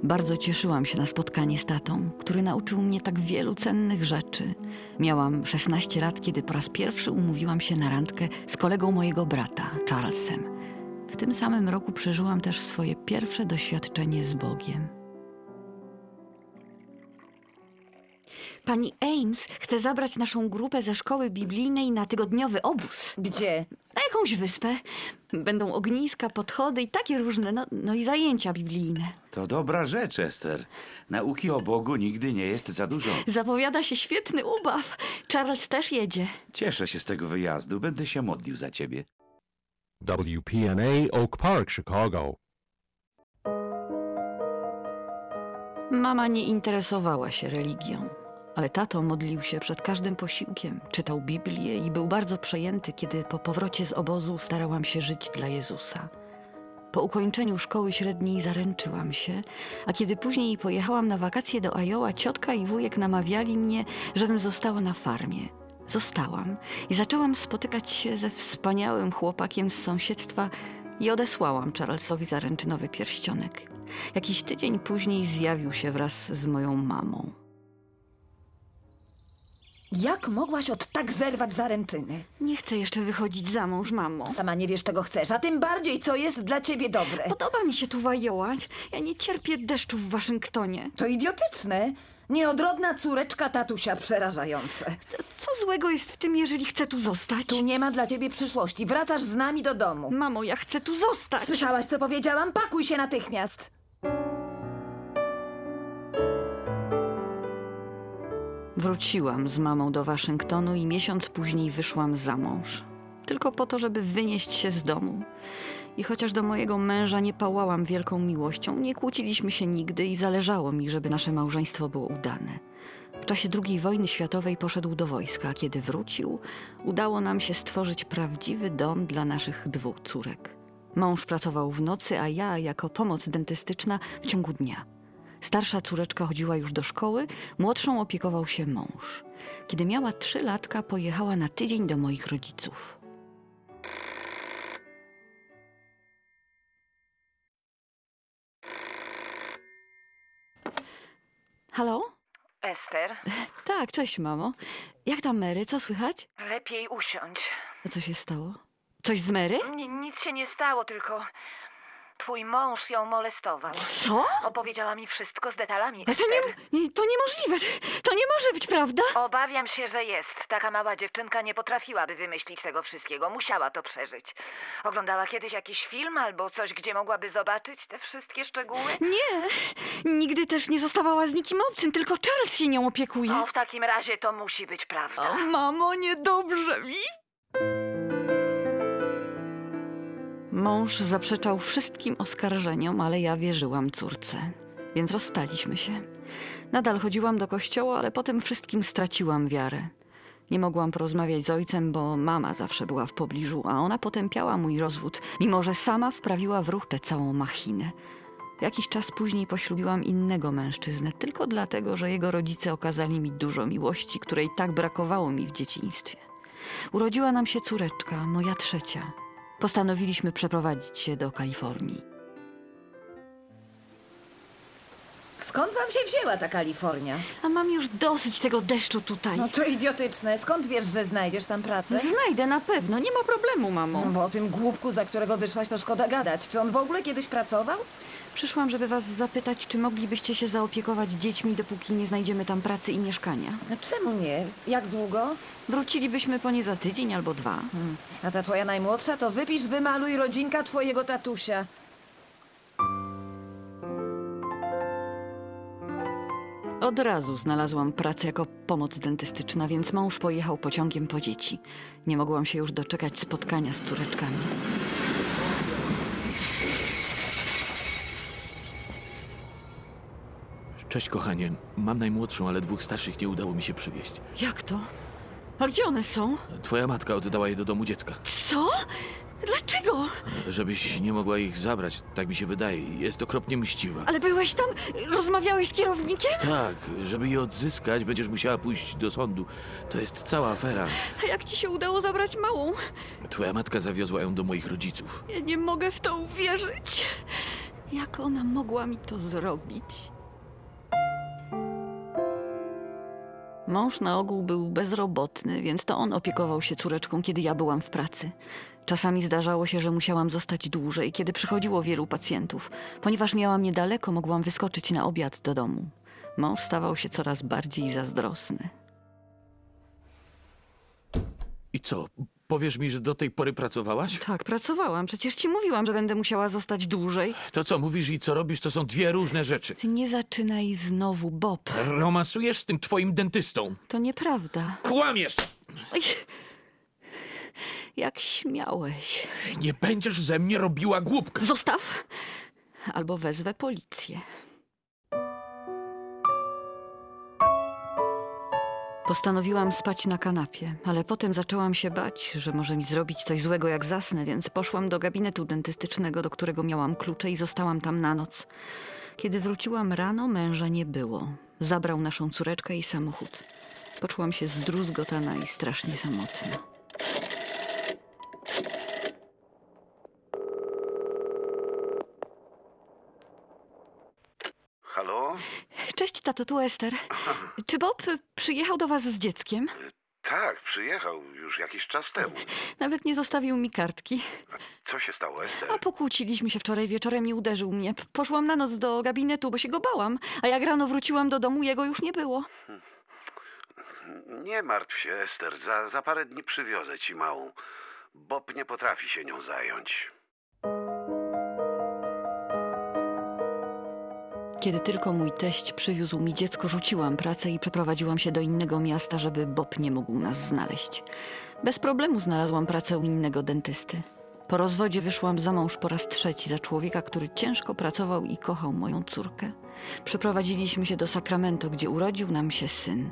Bardzo cieszyłam się na spotkanie z tatą, który nauczył mnie tak wielu cennych rzeczy. Miałam 16 lat, kiedy po raz pierwszy umówiłam się na randkę z kolegą mojego brata, Charlesem. W tym samym roku przeżyłam też swoje pierwsze doświadczenie z Bogiem. Pani Ames chce zabrać naszą grupę ze szkoły biblijnej na tygodniowy obóz. Gdzie? Na jakąś wyspę. Będą ogniska, podchody i takie różne, no, no i zajęcia biblijne. To dobra rzecz, Ester. Nauki o Bogu nigdy nie jest za dużo. Zapowiada się świetny ubaw. Charles też jedzie. Cieszę się z tego wyjazdu. Będę się modlił za ciebie. WPNA Oak Park, Chicago. Mama nie interesowała się religią, ale tato modlił się przed każdym posiłkiem, czytał Biblię i był bardzo przejęty, kiedy po powrocie z obozu starałam się żyć dla Jezusa. Po ukończeniu szkoły średniej zaręczyłam się, a kiedy później pojechałam na wakacje do Iowa, ciotka i wujek namawiali mnie, żebym została na farmie. Zostałam i zaczęłam spotykać się ze wspaniałym chłopakiem z sąsiedztwa i odesłałam Charlesowi zaręczynowy pierścionek. Jakiś tydzień później zjawił się wraz z moją mamą. Jak mogłaś od tak zerwać zaręczyny? Nie chcę jeszcze wychodzić za mąż, mamo. Sama nie wiesz, czego chcesz, a tym bardziej, co jest dla ciebie dobre. Podoba mi się tu wajołać. Ja nie cierpię deszczu w Waszyngtonie. To idiotyczne. Nieodrodna córeczka tatusia przerażające. Co złego jest w tym, jeżeli chcę tu zostać? Tu nie ma dla ciebie przyszłości. Wracasz z nami do domu. Mamo, ja chcę tu zostać. Słyszałaś, co powiedziałam? Pakuj się natychmiast. Wróciłam z mamą do Waszyngtonu i miesiąc później wyszłam za mąż. Tylko po to, żeby wynieść się z domu. I chociaż do mojego męża nie pałałam wielką miłością, nie kłóciliśmy się nigdy i zależało mi, żeby nasze małżeństwo było udane. W czasie II wojny światowej poszedł do wojska, a kiedy wrócił, udało nam się stworzyć prawdziwy dom dla naszych dwóch córek. Mąż pracował w nocy, a ja jako pomoc dentystyczna w ciągu dnia. Starsza córeczka chodziła już do szkoły, młodszą opiekował się mąż. Kiedy miała trzy latka, pojechała na tydzień do moich rodziców. Halo? Ester, Tak, cześć mamo. Jak tam Mary? Co słychać? lepiej usiądź. A co się stało? Coś z Mary? Ni- nic się nie stało, tylko Twój mąż ją molestował. Co? Opowiedziała mi wszystko z detalami. To, nie, nie, to niemożliwe. To nie może być prawda. Obawiam się, że jest. Taka mała dziewczynka nie potrafiłaby wymyślić tego wszystkiego. Musiała to przeżyć. Oglądała kiedyś jakiś film albo coś, gdzie mogłaby zobaczyć te wszystkie szczegóły? Nie. Nigdy też nie zostawała z nikim obcym, tylko Charles się nią opiekuje. O, w takim razie to musi być prawda. Mamo, niedobrze mi. Mąż zaprzeczał wszystkim oskarżeniom, ale ja wierzyłam córce, więc rozstaliśmy się. Nadal chodziłam do kościoła, ale potem wszystkim straciłam wiarę. Nie mogłam porozmawiać z ojcem, bo mama zawsze była w pobliżu, a ona potępiała mój rozwód, mimo że sama wprawiła w ruch tę całą machinę. Jakiś czas później poślubiłam innego mężczyznę, tylko dlatego, że jego rodzice okazali mi dużo miłości, której tak brakowało mi w dzieciństwie. Urodziła nam się córeczka, moja trzecia. Postanowiliśmy przeprowadzić się do Kalifornii. Skąd wam się wzięła ta Kalifornia? A mam już dosyć tego deszczu tutaj. No to idiotyczne. Skąd wiesz, że znajdziesz tam pracę? Znajdę na pewno, nie ma problemu, mamo. No bo o tym głupku, za którego wyszłaś, to szkoda gadać. Czy on w ogóle kiedyś pracował? Przyszłam, żeby was zapytać, czy moglibyście się zaopiekować dziećmi, dopóki nie znajdziemy tam pracy i mieszkania. A czemu nie? Jak długo? Wrócilibyśmy po nie za tydzień albo dwa. Hmm. A ta twoja najmłodsza to wypisz, wymaluj rodzinka twojego tatusia. Od razu znalazłam pracę jako pomoc dentystyczna, więc mąż pojechał pociągiem po dzieci. Nie mogłam się już doczekać spotkania z córeczkami. Cześć, kochanie. Mam najmłodszą, ale dwóch starszych nie udało mi się przywieźć. Jak to? A gdzie one są? Twoja matka oddała je do domu dziecka. Co? Dlaczego? Żebyś nie mogła ich zabrać, tak mi się wydaje. Jest okropnie mściwa. Ale byłeś tam? Rozmawiałeś z kierownikiem? Tak, żeby je odzyskać, będziesz musiała pójść do sądu. To jest cała afera. A jak ci się udało zabrać małą? Twoja matka zawiozła ją do moich rodziców. Ja nie mogę w to uwierzyć. Jak ona mogła mi to zrobić? Mąż na ogół był bezrobotny, więc to on opiekował się córeczką, kiedy ja byłam w pracy. Czasami zdarzało się, że musiałam zostać dłużej, kiedy przychodziło wielu pacjentów. Ponieważ miałam niedaleko, mogłam wyskoczyć na obiad do domu. Mąż stawał się coraz bardziej zazdrosny. I co? Powiesz mi, że do tej pory pracowałaś? Tak, pracowałam. Przecież ci mówiłam, że będę musiała zostać dłużej. To co mówisz i co robisz, to są dwie różne rzeczy. Ty nie zaczynaj znowu, Bob. Romansujesz z tym twoim dentystą. To nieprawda. Kłamiesz! Oj, jak śmiałeś. Nie będziesz ze mnie robiła głupka. Zostaw! Albo wezwę policję. Postanowiłam spać na kanapie, ale potem zaczęłam się bać, że może mi zrobić coś złego jak zasnę, więc poszłam do gabinetu dentystycznego, do którego miałam klucze i zostałam tam na noc. Kiedy wróciłam rano, męża nie było. Zabrał naszą córeczkę i samochód. Poczułam się zdruzgotana i strasznie samotna. Halo? Cześć, tato, tu Ester. Czy Bob przyjechał do was z dzieckiem? Tak, przyjechał już jakiś czas temu. Nawet nie zostawił mi kartki. Co się stało, Ester? A pokłóciliśmy się wczoraj wieczorem i uderzył mnie. Poszłam na noc do gabinetu, bo się go bałam. A jak rano wróciłam do domu, jego już nie było. Nie martw się, Ester. Za, za parę dni przywiozę ci małą. Bob nie potrafi się nią zająć. Kiedy tylko mój teść przywiózł mi dziecko, rzuciłam pracę i przeprowadziłam się do innego miasta, żeby Bob nie mógł nas znaleźć. Bez problemu znalazłam pracę u innego dentysty. Po rozwodzie wyszłam za mąż po raz trzeci za człowieka, który ciężko pracował i kochał moją córkę. Przeprowadziliśmy się do Sacramento, gdzie urodził nam się syn.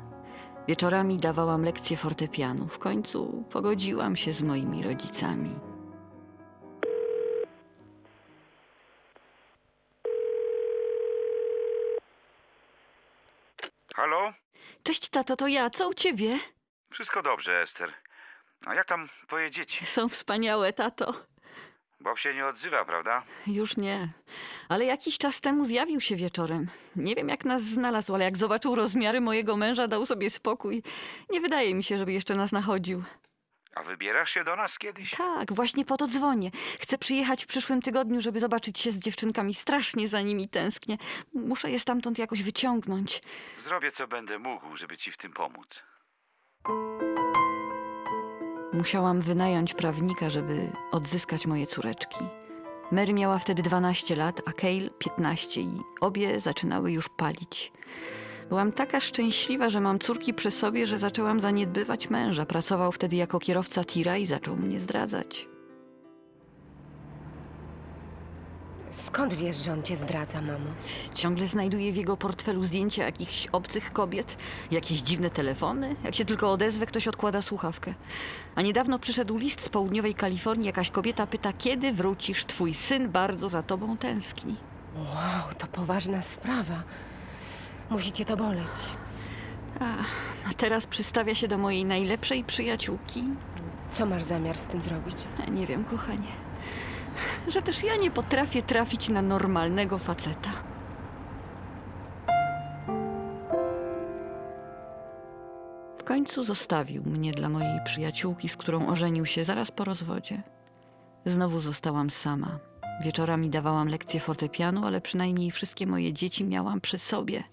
Wieczorami dawałam lekcje fortepianu. W końcu pogodziłam się z moimi rodzicami. Halo? Cześć, tato, to ja. Co u ciebie? Wszystko dobrze, Ester. A jak tam twoje dzieci? Są wspaniałe, tato. Bob się nie odzywa, prawda? Już nie. Ale jakiś czas temu zjawił się wieczorem. Nie wiem, jak nas znalazł, ale jak zobaczył rozmiary mojego męża, dał sobie spokój. Nie wydaje mi się, żeby jeszcze nas nachodził. A wybierasz się do nas kiedyś? Tak, właśnie po to dzwonię. Chcę przyjechać w przyszłym tygodniu, żeby zobaczyć się z dziewczynkami. Strasznie za nimi tęsknię. Muszę je stamtąd jakoś wyciągnąć. Zrobię co będę mógł, żeby ci w tym pomóc. Musiałam wynająć prawnika, żeby odzyskać moje córeczki. Mary miała wtedy 12 lat, a Cale 15 i obie zaczynały już palić. Byłam taka szczęśliwa, że mam córki przy sobie, że zaczęłam zaniedbywać męża. Pracował wtedy jako kierowca tira i zaczął mnie zdradzać. Skąd wiesz, że on cię zdradza, mamo? Ciągle znajduję w jego portfelu zdjęcia jakichś obcych kobiet, jakieś dziwne telefony. Jak się tylko odezwę, ktoś odkłada słuchawkę. A niedawno przyszedł list z południowej Kalifornii. Jakaś kobieta pyta, kiedy wrócisz? Twój syn bardzo za tobą tęskni. Wow, to poważna sprawa. Musicie to boleć. A, a teraz przystawia się do mojej najlepszej przyjaciółki. Co masz zamiar z tym zrobić? Nie wiem, kochanie. Że też ja nie potrafię trafić na normalnego faceta. W końcu zostawił mnie dla mojej przyjaciółki, z którą ożenił się zaraz po rozwodzie. Znowu zostałam sama. Wieczorami dawałam lekcje fortepianu, ale przynajmniej wszystkie moje dzieci miałam przy sobie.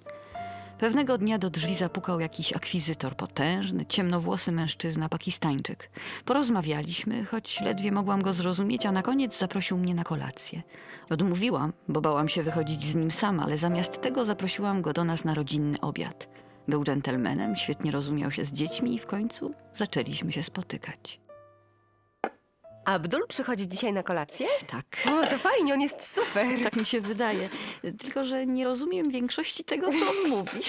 Pewnego dnia do drzwi zapukał jakiś akwizytor, potężny, ciemnowłosy mężczyzna, pakistańczyk. Porozmawialiśmy, choć ledwie mogłam go zrozumieć, a na koniec zaprosił mnie na kolację. Odmówiłam, bo bałam się wychodzić z nim sama, ale zamiast tego zaprosiłam go do nas na rodzinny obiad. Był dżentelmenem, świetnie rozumiał się z dziećmi i w końcu zaczęliśmy się spotykać. Abdul przychodzi dzisiaj na kolację? Tak. O, to fajnie, on jest super. Tak mi się wydaje. Tylko, że nie rozumiem większości tego, co on mówi.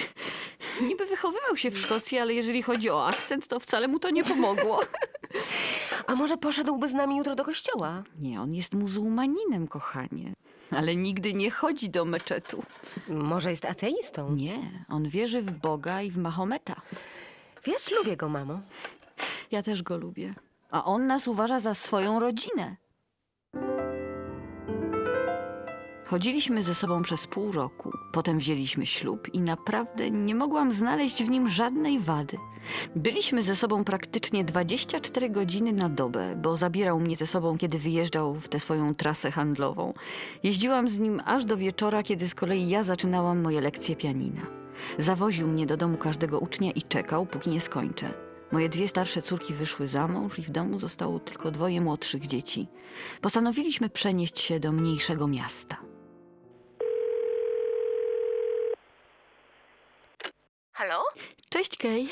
Niby wychowywał się w Szkocji, ale jeżeli chodzi o akcent, to wcale mu to nie pomogło. A może poszedłby z nami jutro do kościoła? Nie, on jest muzułmaninem, kochanie. Ale nigdy nie chodzi do meczetu. Może jest ateistą? Nie, on wierzy w Boga i w Mahometa. Wiesz, lubię go, mamo. Ja też go lubię. A on nas uważa za swoją rodzinę. Chodziliśmy ze sobą przez pół roku, potem wzięliśmy ślub i naprawdę nie mogłam znaleźć w nim żadnej wady. Byliśmy ze sobą praktycznie 24 godziny na dobę, bo zabierał mnie ze sobą, kiedy wyjeżdżał w tę swoją trasę handlową. Jeździłam z nim aż do wieczora, kiedy z kolei ja zaczynałam moje lekcje pianina. Zawoził mnie do domu każdego ucznia i czekał, póki nie skończę. Moje dwie starsze córki wyszły za mąż i w domu zostało tylko dwoje młodszych dzieci. Postanowiliśmy przenieść się do mniejszego miasta. Halo? Cześć, Kej.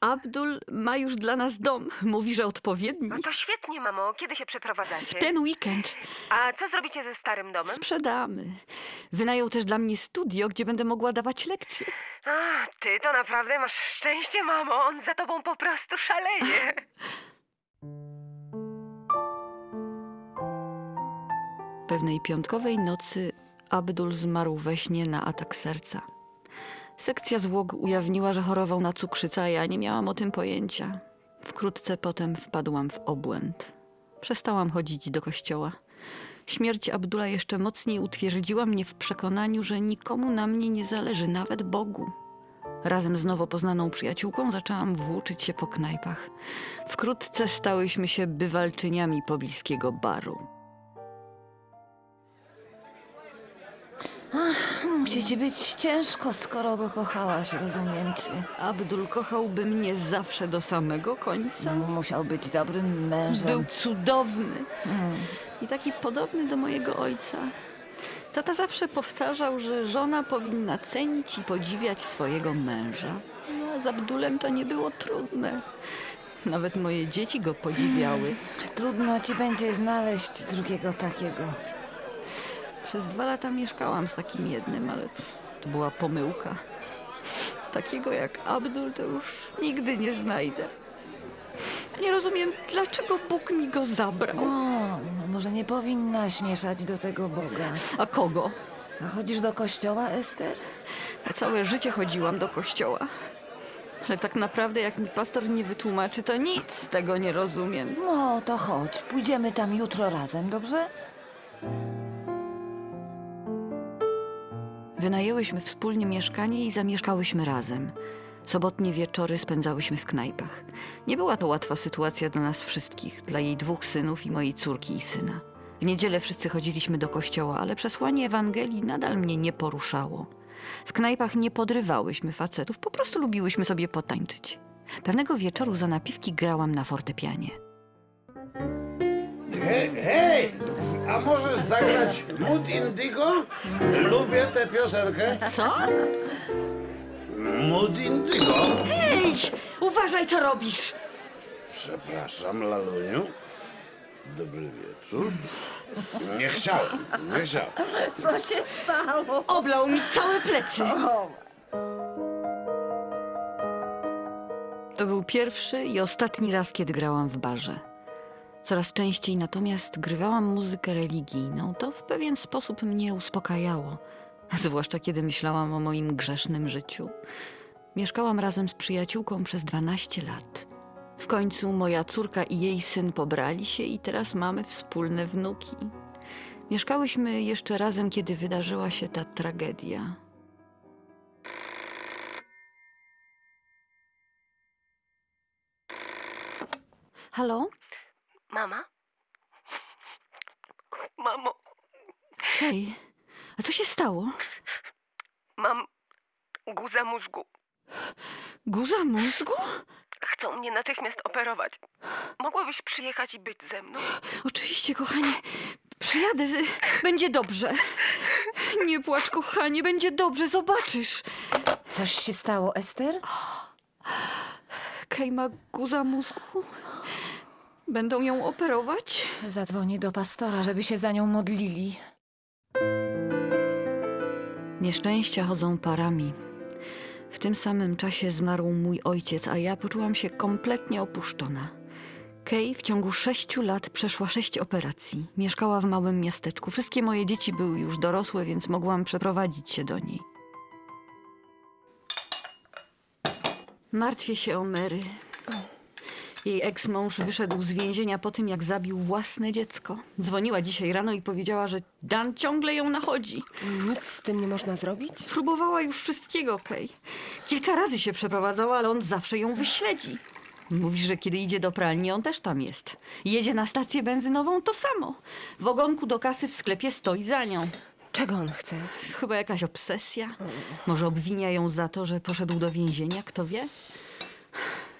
Abdul ma już dla nas dom. Mówi, że odpowiedni. No to świetnie, mamo. Kiedy się przeprowadzacie? Ten weekend A co zrobicie ze starym domem? sprzedamy. Wynajął też dla mnie studio, gdzie będę mogła dawać lekcje. A, ty to naprawdę masz szczęście, mamo. On za tobą po prostu szaleje. Pewnej piątkowej nocy Abdul zmarł we śnie na atak serca. Sekcja zwłok ujawniła, że chorował na cukrzycę, a ja nie miałam o tym pojęcia. Wkrótce potem wpadłam w obłęd. Przestałam chodzić do kościoła. Śmierć Abdula jeszcze mocniej utwierdziła mnie w przekonaniu, że nikomu na mnie nie zależy, nawet Bogu. Razem z nowo poznaną przyjaciółką zaczęłam włóczyć się po knajpach. Wkrótce stałyśmy się bywalczyniami pobliskiego baru. Ach, musi ci być ciężko, skoro go kochałaś, rozumiem cię. Abdul kochałby mnie zawsze do samego końca. Musiał być dobrym mężem. Był cudowny i taki podobny do mojego ojca. Tata zawsze powtarzał, że żona powinna cenić i podziwiać swojego męża. No, a z Abdulem to nie było trudne. Nawet moje dzieci go podziwiały. Trudno ci będzie znaleźć drugiego takiego. Przez dwa lata mieszkałam z takim jednym, ale to była pomyłka. Takiego jak Abdul to już nigdy nie znajdę. Nie rozumiem, dlaczego Bóg mi go zabrał. O, może nie powinnaś mieszać do tego Boga. A kogo? A chodzisz do kościoła, Ester? Ja całe życie chodziłam do kościoła. Ale tak naprawdę, jak mi pastor nie wytłumaczy, to nic z tego nie rozumiem. No, to chodź. Pójdziemy tam jutro razem, dobrze? Wynajęłyśmy wspólnie mieszkanie i zamieszkałyśmy razem. Sobotnie wieczory spędzałyśmy w knajpach. Nie była to łatwa sytuacja dla nas wszystkich, dla jej dwóch synów i mojej córki i syna. W niedzielę wszyscy chodziliśmy do kościoła, ale przesłanie Ewangelii nadal mnie nie poruszało. W knajpach nie podrywałyśmy facetów, po prostu lubiłyśmy sobie potańczyć. Pewnego wieczoru za napiwki grałam na fortepianie. Hej, hej, a możesz zagrać Mood Indigo? Lubię tę piosenkę. Co? Mood Indigo? Hej! Uważaj, co robisz! Przepraszam, Laluniu. Dobry wieczór. Nie chciałem, nie chciałem. Co się stało? Oblał mi całe plecy. To był pierwszy i ostatni raz, kiedy grałam w barze. Coraz częściej natomiast grywałam muzykę religijną. To w pewien sposób mnie uspokajało, zwłaszcza kiedy myślałam o moim grzesznym życiu. Mieszkałam razem z przyjaciółką przez 12 lat. W końcu moja córka i jej syn pobrali się i teraz mamy wspólne wnuki. Mieszkałyśmy jeszcze razem, kiedy wydarzyła się ta tragedia. Halo? Mama? Mamo, Hej, a co się stało? mam guza mózgu. Guza mózgu? Chcą mnie natychmiast operować. Mogłabyś przyjechać i być ze mną? Oczywiście, kochanie. Przyjadę. Będzie dobrze. Nie płacz, kochanie, będzie dobrze, zobaczysz. Coś się stało, Ester? Kej ma guza mózgu. Będą ją operować? Zadzwonię do pastora, żeby się za nią modlili. Nieszczęścia chodzą parami. W tym samym czasie zmarł mój ojciec, a ja poczułam się kompletnie opuszczona. Kay w ciągu sześciu lat przeszła sześć operacji. Mieszkała w małym miasteczku. Wszystkie moje dzieci były już dorosłe, więc mogłam przeprowadzić się do niej. Martwię się o Mary. Jej eks-mąż wyszedł z więzienia po tym, jak zabił własne dziecko. Dzwoniła dzisiaj rano i powiedziała, że Dan ciągle ją nachodzi. Nic z tym nie można zrobić? Próbowała już wszystkiego, Kay. Kilka razy się przeprowadzała, ale on zawsze ją wyśledzi. Mówi, że kiedy idzie do pralni, on też tam jest. Jedzie na stację benzynową, to samo. W ogonku do kasy w sklepie stoi za nią. Czego on chce? Chyba jakaś obsesja. Może obwinia ją za to, że poszedł do więzienia, kto wie?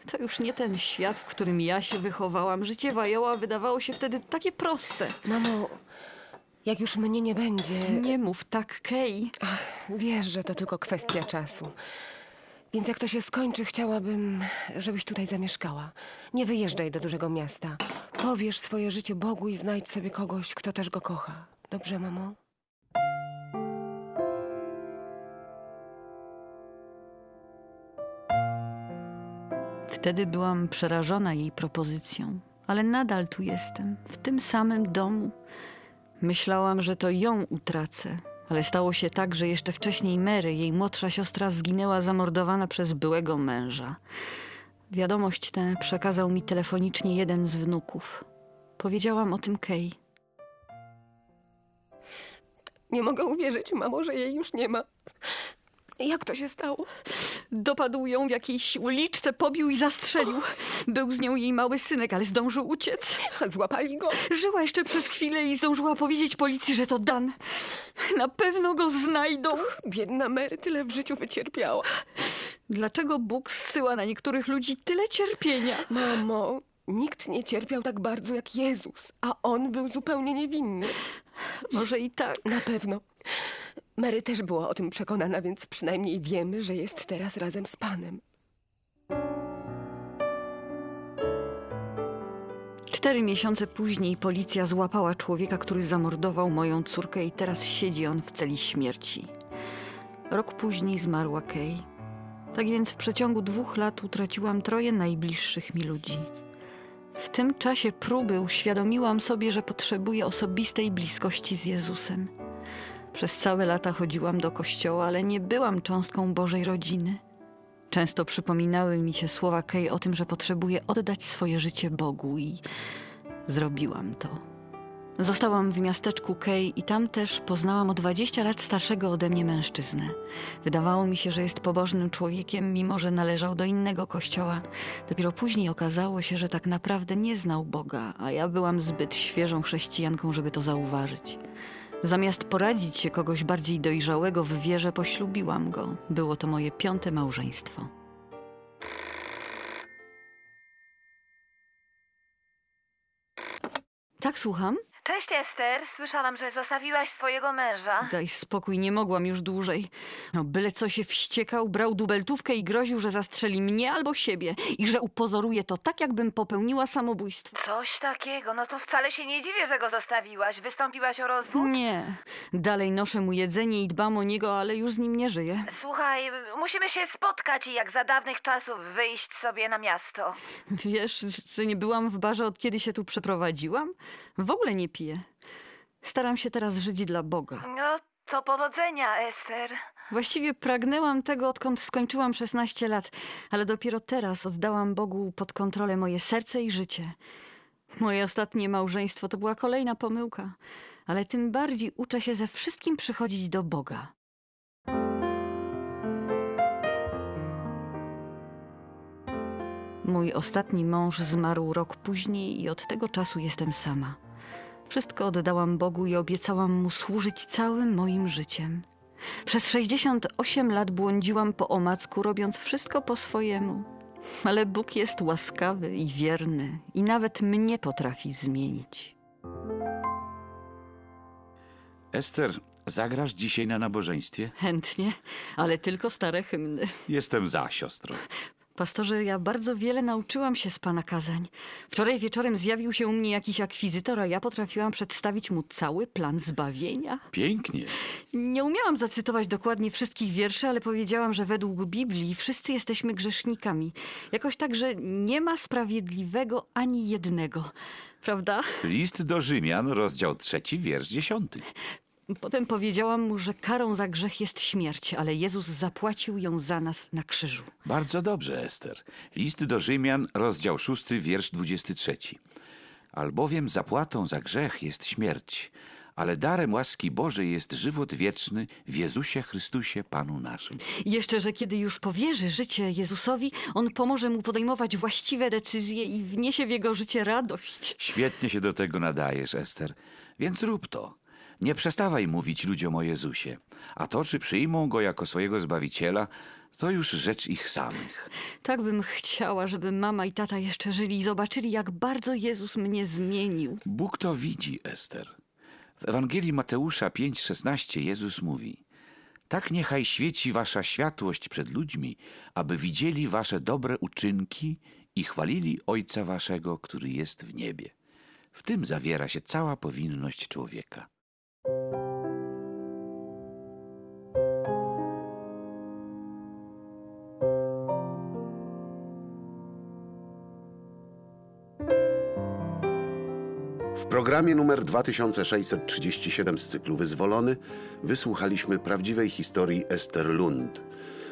To już nie ten świat, w którym ja się wychowałam. Życie Wajoła wydawało się wtedy takie proste. Mamo, jak już mnie nie będzie... Nie mów tak, Kay. Wiesz, że to tylko kwestia czasu. Więc jak to się skończy, chciałabym, żebyś tutaj zamieszkała. Nie wyjeżdżaj do dużego miasta. Powiesz swoje życie Bogu i znajdź sobie kogoś, kto też go kocha. Dobrze, mamo? Wtedy byłam przerażona jej propozycją, ale nadal tu jestem, w tym samym domu. Myślałam, że to ją utracę, ale stało się tak, że jeszcze wcześniej Mary, jej młodsza siostra, zginęła zamordowana przez byłego męża. Wiadomość tę przekazał mi telefonicznie jeden z wnuków. Powiedziałam o tym Kay. Nie mogę uwierzyć, mamo, że jej już nie ma. Jak to się stało? Dopadł ją w jakiejś uliczce, pobił i zastrzelił. Był z nią jej mały synek, ale zdążył uciec. Złapali go. Żyła jeszcze przez chwilę i zdążyła powiedzieć policji, że to Dan. Na pewno go znajdą. Biedna Mary tyle w życiu wycierpiała. Dlaczego Bóg zsyła na niektórych ludzi tyle cierpienia? Mamo, nikt nie cierpiał tak bardzo jak Jezus, a on był zupełnie niewinny. Może i tak. Na pewno. Mary też była o tym przekonana, więc przynajmniej wiemy, że jest teraz razem z Panem. Cztery miesiące później policja złapała człowieka, który zamordował moją córkę i teraz siedzi on w celi śmierci. Rok później zmarła Kay. Tak więc w przeciągu dwóch lat utraciłam troje najbliższych mi ludzi. W tym czasie próby uświadomiłam sobie, że potrzebuję osobistej bliskości z Jezusem. Przez całe lata chodziłam do kościoła, ale nie byłam cząstką Bożej rodziny. Często przypominały mi się słowa Kay o tym, że potrzebuję oddać swoje życie Bogu i zrobiłam to. Zostałam w miasteczku Kej i tam też poznałam o 20 lat starszego ode mnie mężczyznę. Wydawało mi się, że jest pobożnym człowiekiem, mimo że należał do innego kościoła. Dopiero później okazało się, że tak naprawdę nie znał Boga, a ja byłam zbyt świeżą chrześcijanką, żeby to zauważyć. Zamiast poradzić się kogoś bardziej dojrzałego w wierze, poślubiłam go. Było to moje piąte małżeństwo. Tak, słucham? Cześć Ester, słyszałam, że zostawiłaś swojego męża. Daj spokój, nie mogłam już dłużej. No, byle co się wściekał, brał dubeltówkę i groził, że zastrzeli mnie albo siebie i że upozoruje to tak, jakbym popełniła samobójstwo. Coś takiego, no to wcale się nie dziwię, że go zostawiłaś. Wystąpiłaś o rozwód? Nie. Dalej noszę mu jedzenie i dbam o niego, ale już z nim nie żyję. Słuchaj, musimy się spotkać i jak za dawnych czasów wyjść sobie na miasto. Wiesz, że nie byłam w barze od kiedy się tu przeprowadziłam? W ogóle nie piję. Staram się teraz żyć dla Boga. No, to powodzenia, Ester. Właściwie pragnęłam tego, odkąd skończyłam 16 lat, ale dopiero teraz oddałam Bogu pod kontrolę moje serce i życie. Moje ostatnie małżeństwo to była kolejna pomyłka, ale tym bardziej uczę się ze wszystkim przychodzić do Boga. Mój ostatni mąż zmarł rok później i od tego czasu jestem sama. Wszystko oddałam Bogu i obiecałam mu służyć całym moim życiem. Przez 68 lat błądziłam po omacku, robiąc wszystko po swojemu. Ale Bóg jest łaskawy i wierny i nawet mnie potrafi zmienić. Ester, zagrasz dzisiaj na nabożeństwie? Chętnie, ale tylko stare hymny. Jestem za, siostro. Pastorze, ja bardzo wiele nauczyłam się z pana kazań. Wczoraj wieczorem zjawił się u mnie jakiś akwizytor, a ja potrafiłam przedstawić mu cały plan zbawienia. Pięknie. Nie umiałam zacytować dokładnie wszystkich wierszy, ale powiedziałam, że według Biblii wszyscy jesteśmy grzesznikami. Jakoś tak, że nie ma sprawiedliwego ani jednego. Prawda? List do Rzymian, rozdział trzeci, wiersz dziesiąty. Potem powiedziałam mu, że karą za grzech jest śmierć, ale Jezus zapłacił ją za nas na krzyżu. Bardzo dobrze, Ester. List do Rzymian, rozdział szósty, wiersz dwudziesty trzeci. Albowiem zapłatą za grzech jest śmierć, ale darem łaski Bożej jest żywot wieczny w Jezusie Chrystusie, Panu naszym. Jeszcze, że kiedy już powierzy życie Jezusowi, On pomoże mu podejmować właściwe decyzje i wniesie w jego życie radość. Świetnie się do tego nadajesz, Ester, więc rób to. Nie przestawaj mówić ludziom o Jezusie, a to, czy przyjmą go jako swojego zbawiciela, to już rzecz ich samych. Tak bym chciała, żeby mama i tata jeszcze żyli i zobaczyli, jak bardzo Jezus mnie zmienił. Bóg to widzi, Ester. W Ewangelii Mateusza 5,16 Jezus mówi: Tak niechaj świeci wasza światłość przed ludźmi, aby widzieli wasze dobre uczynki i chwalili Ojca waszego, który jest w niebie. W tym zawiera się cała powinność człowieka. W programie numer 2637 z cyklu Wyzwolony wysłuchaliśmy prawdziwej historii Ester Lund.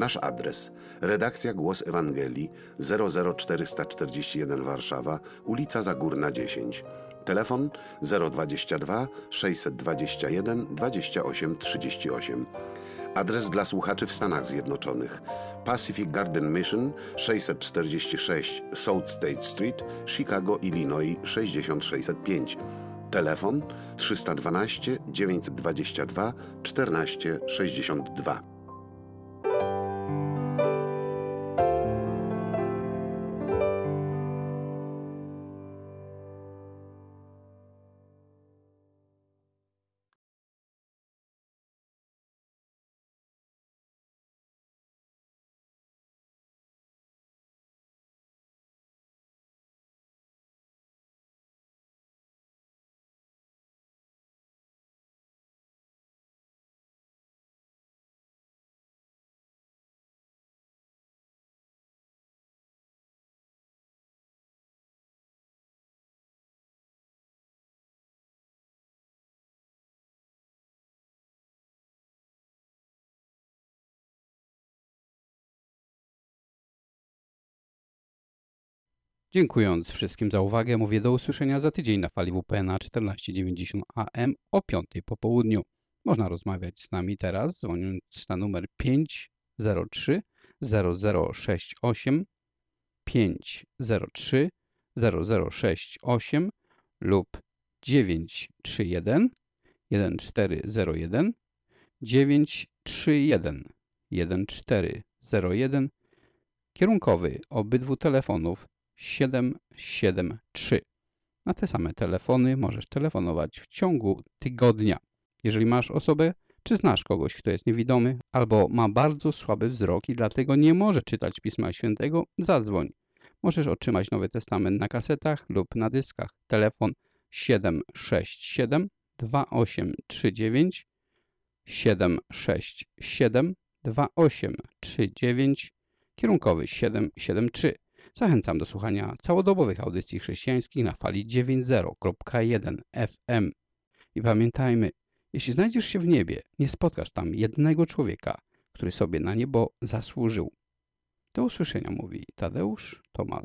Nasz adres: redakcja Głos Ewangelii 00441 Warszawa, ulica Zagórna 10. Telefon 022 621 28 38. Adres dla słuchaczy w Stanach Zjednoczonych: Pacific Garden Mission 646 South State Street, Chicago, Illinois 6605. Telefon 312 922 14 Dziękując wszystkim za uwagę, mówię do usłyszenia za tydzień na fali WPNA 1490 AM o 5 po południu. Można rozmawiać z nami teraz, dzwoniąc na numer 503 0068 503 0068 lub 931 1401 931 1401 kierunkowy obydwu telefonów 773. Na te same telefony możesz telefonować w ciągu tygodnia. Jeżeli masz osobę, czy znasz kogoś, kto jest niewidomy, albo ma bardzo słaby wzrok i dlatego nie może czytać Pisma Świętego, zadzwoń. Możesz otrzymać Nowy Testament na kasetach lub na dyskach. Telefon 767 2839 767 2839 kierunkowy 773. Zachęcam do słuchania całodobowych audycji chrześcijańskich na fali 90.1 FM. I pamiętajmy, jeśli znajdziesz się w niebie, nie spotkasz tam jednego człowieka, który sobie na niebo zasłużył. Do usłyszenia mówi Tadeusz Tomal.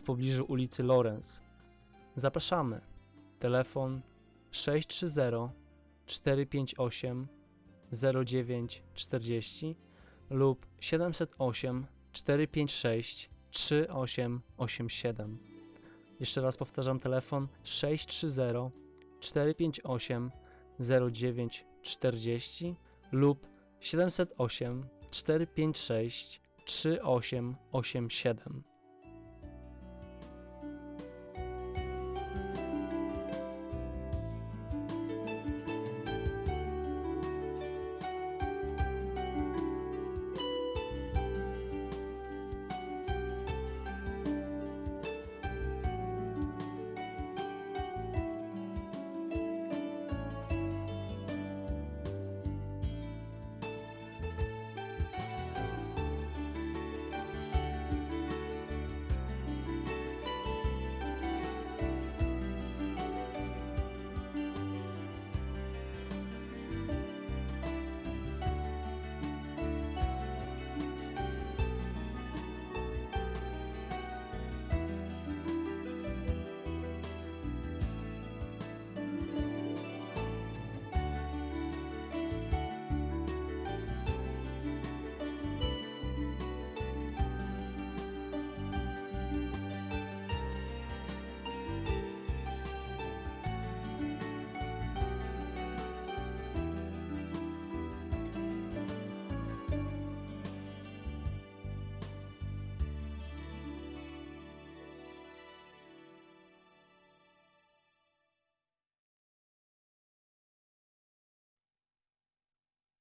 w pobliżu ulicy Lawrence. Zapraszamy. Telefon 630 458 0940 lub 708 456 3887. Jeszcze raz powtarzam telefon 630 458 0940 lub 708 456 3887.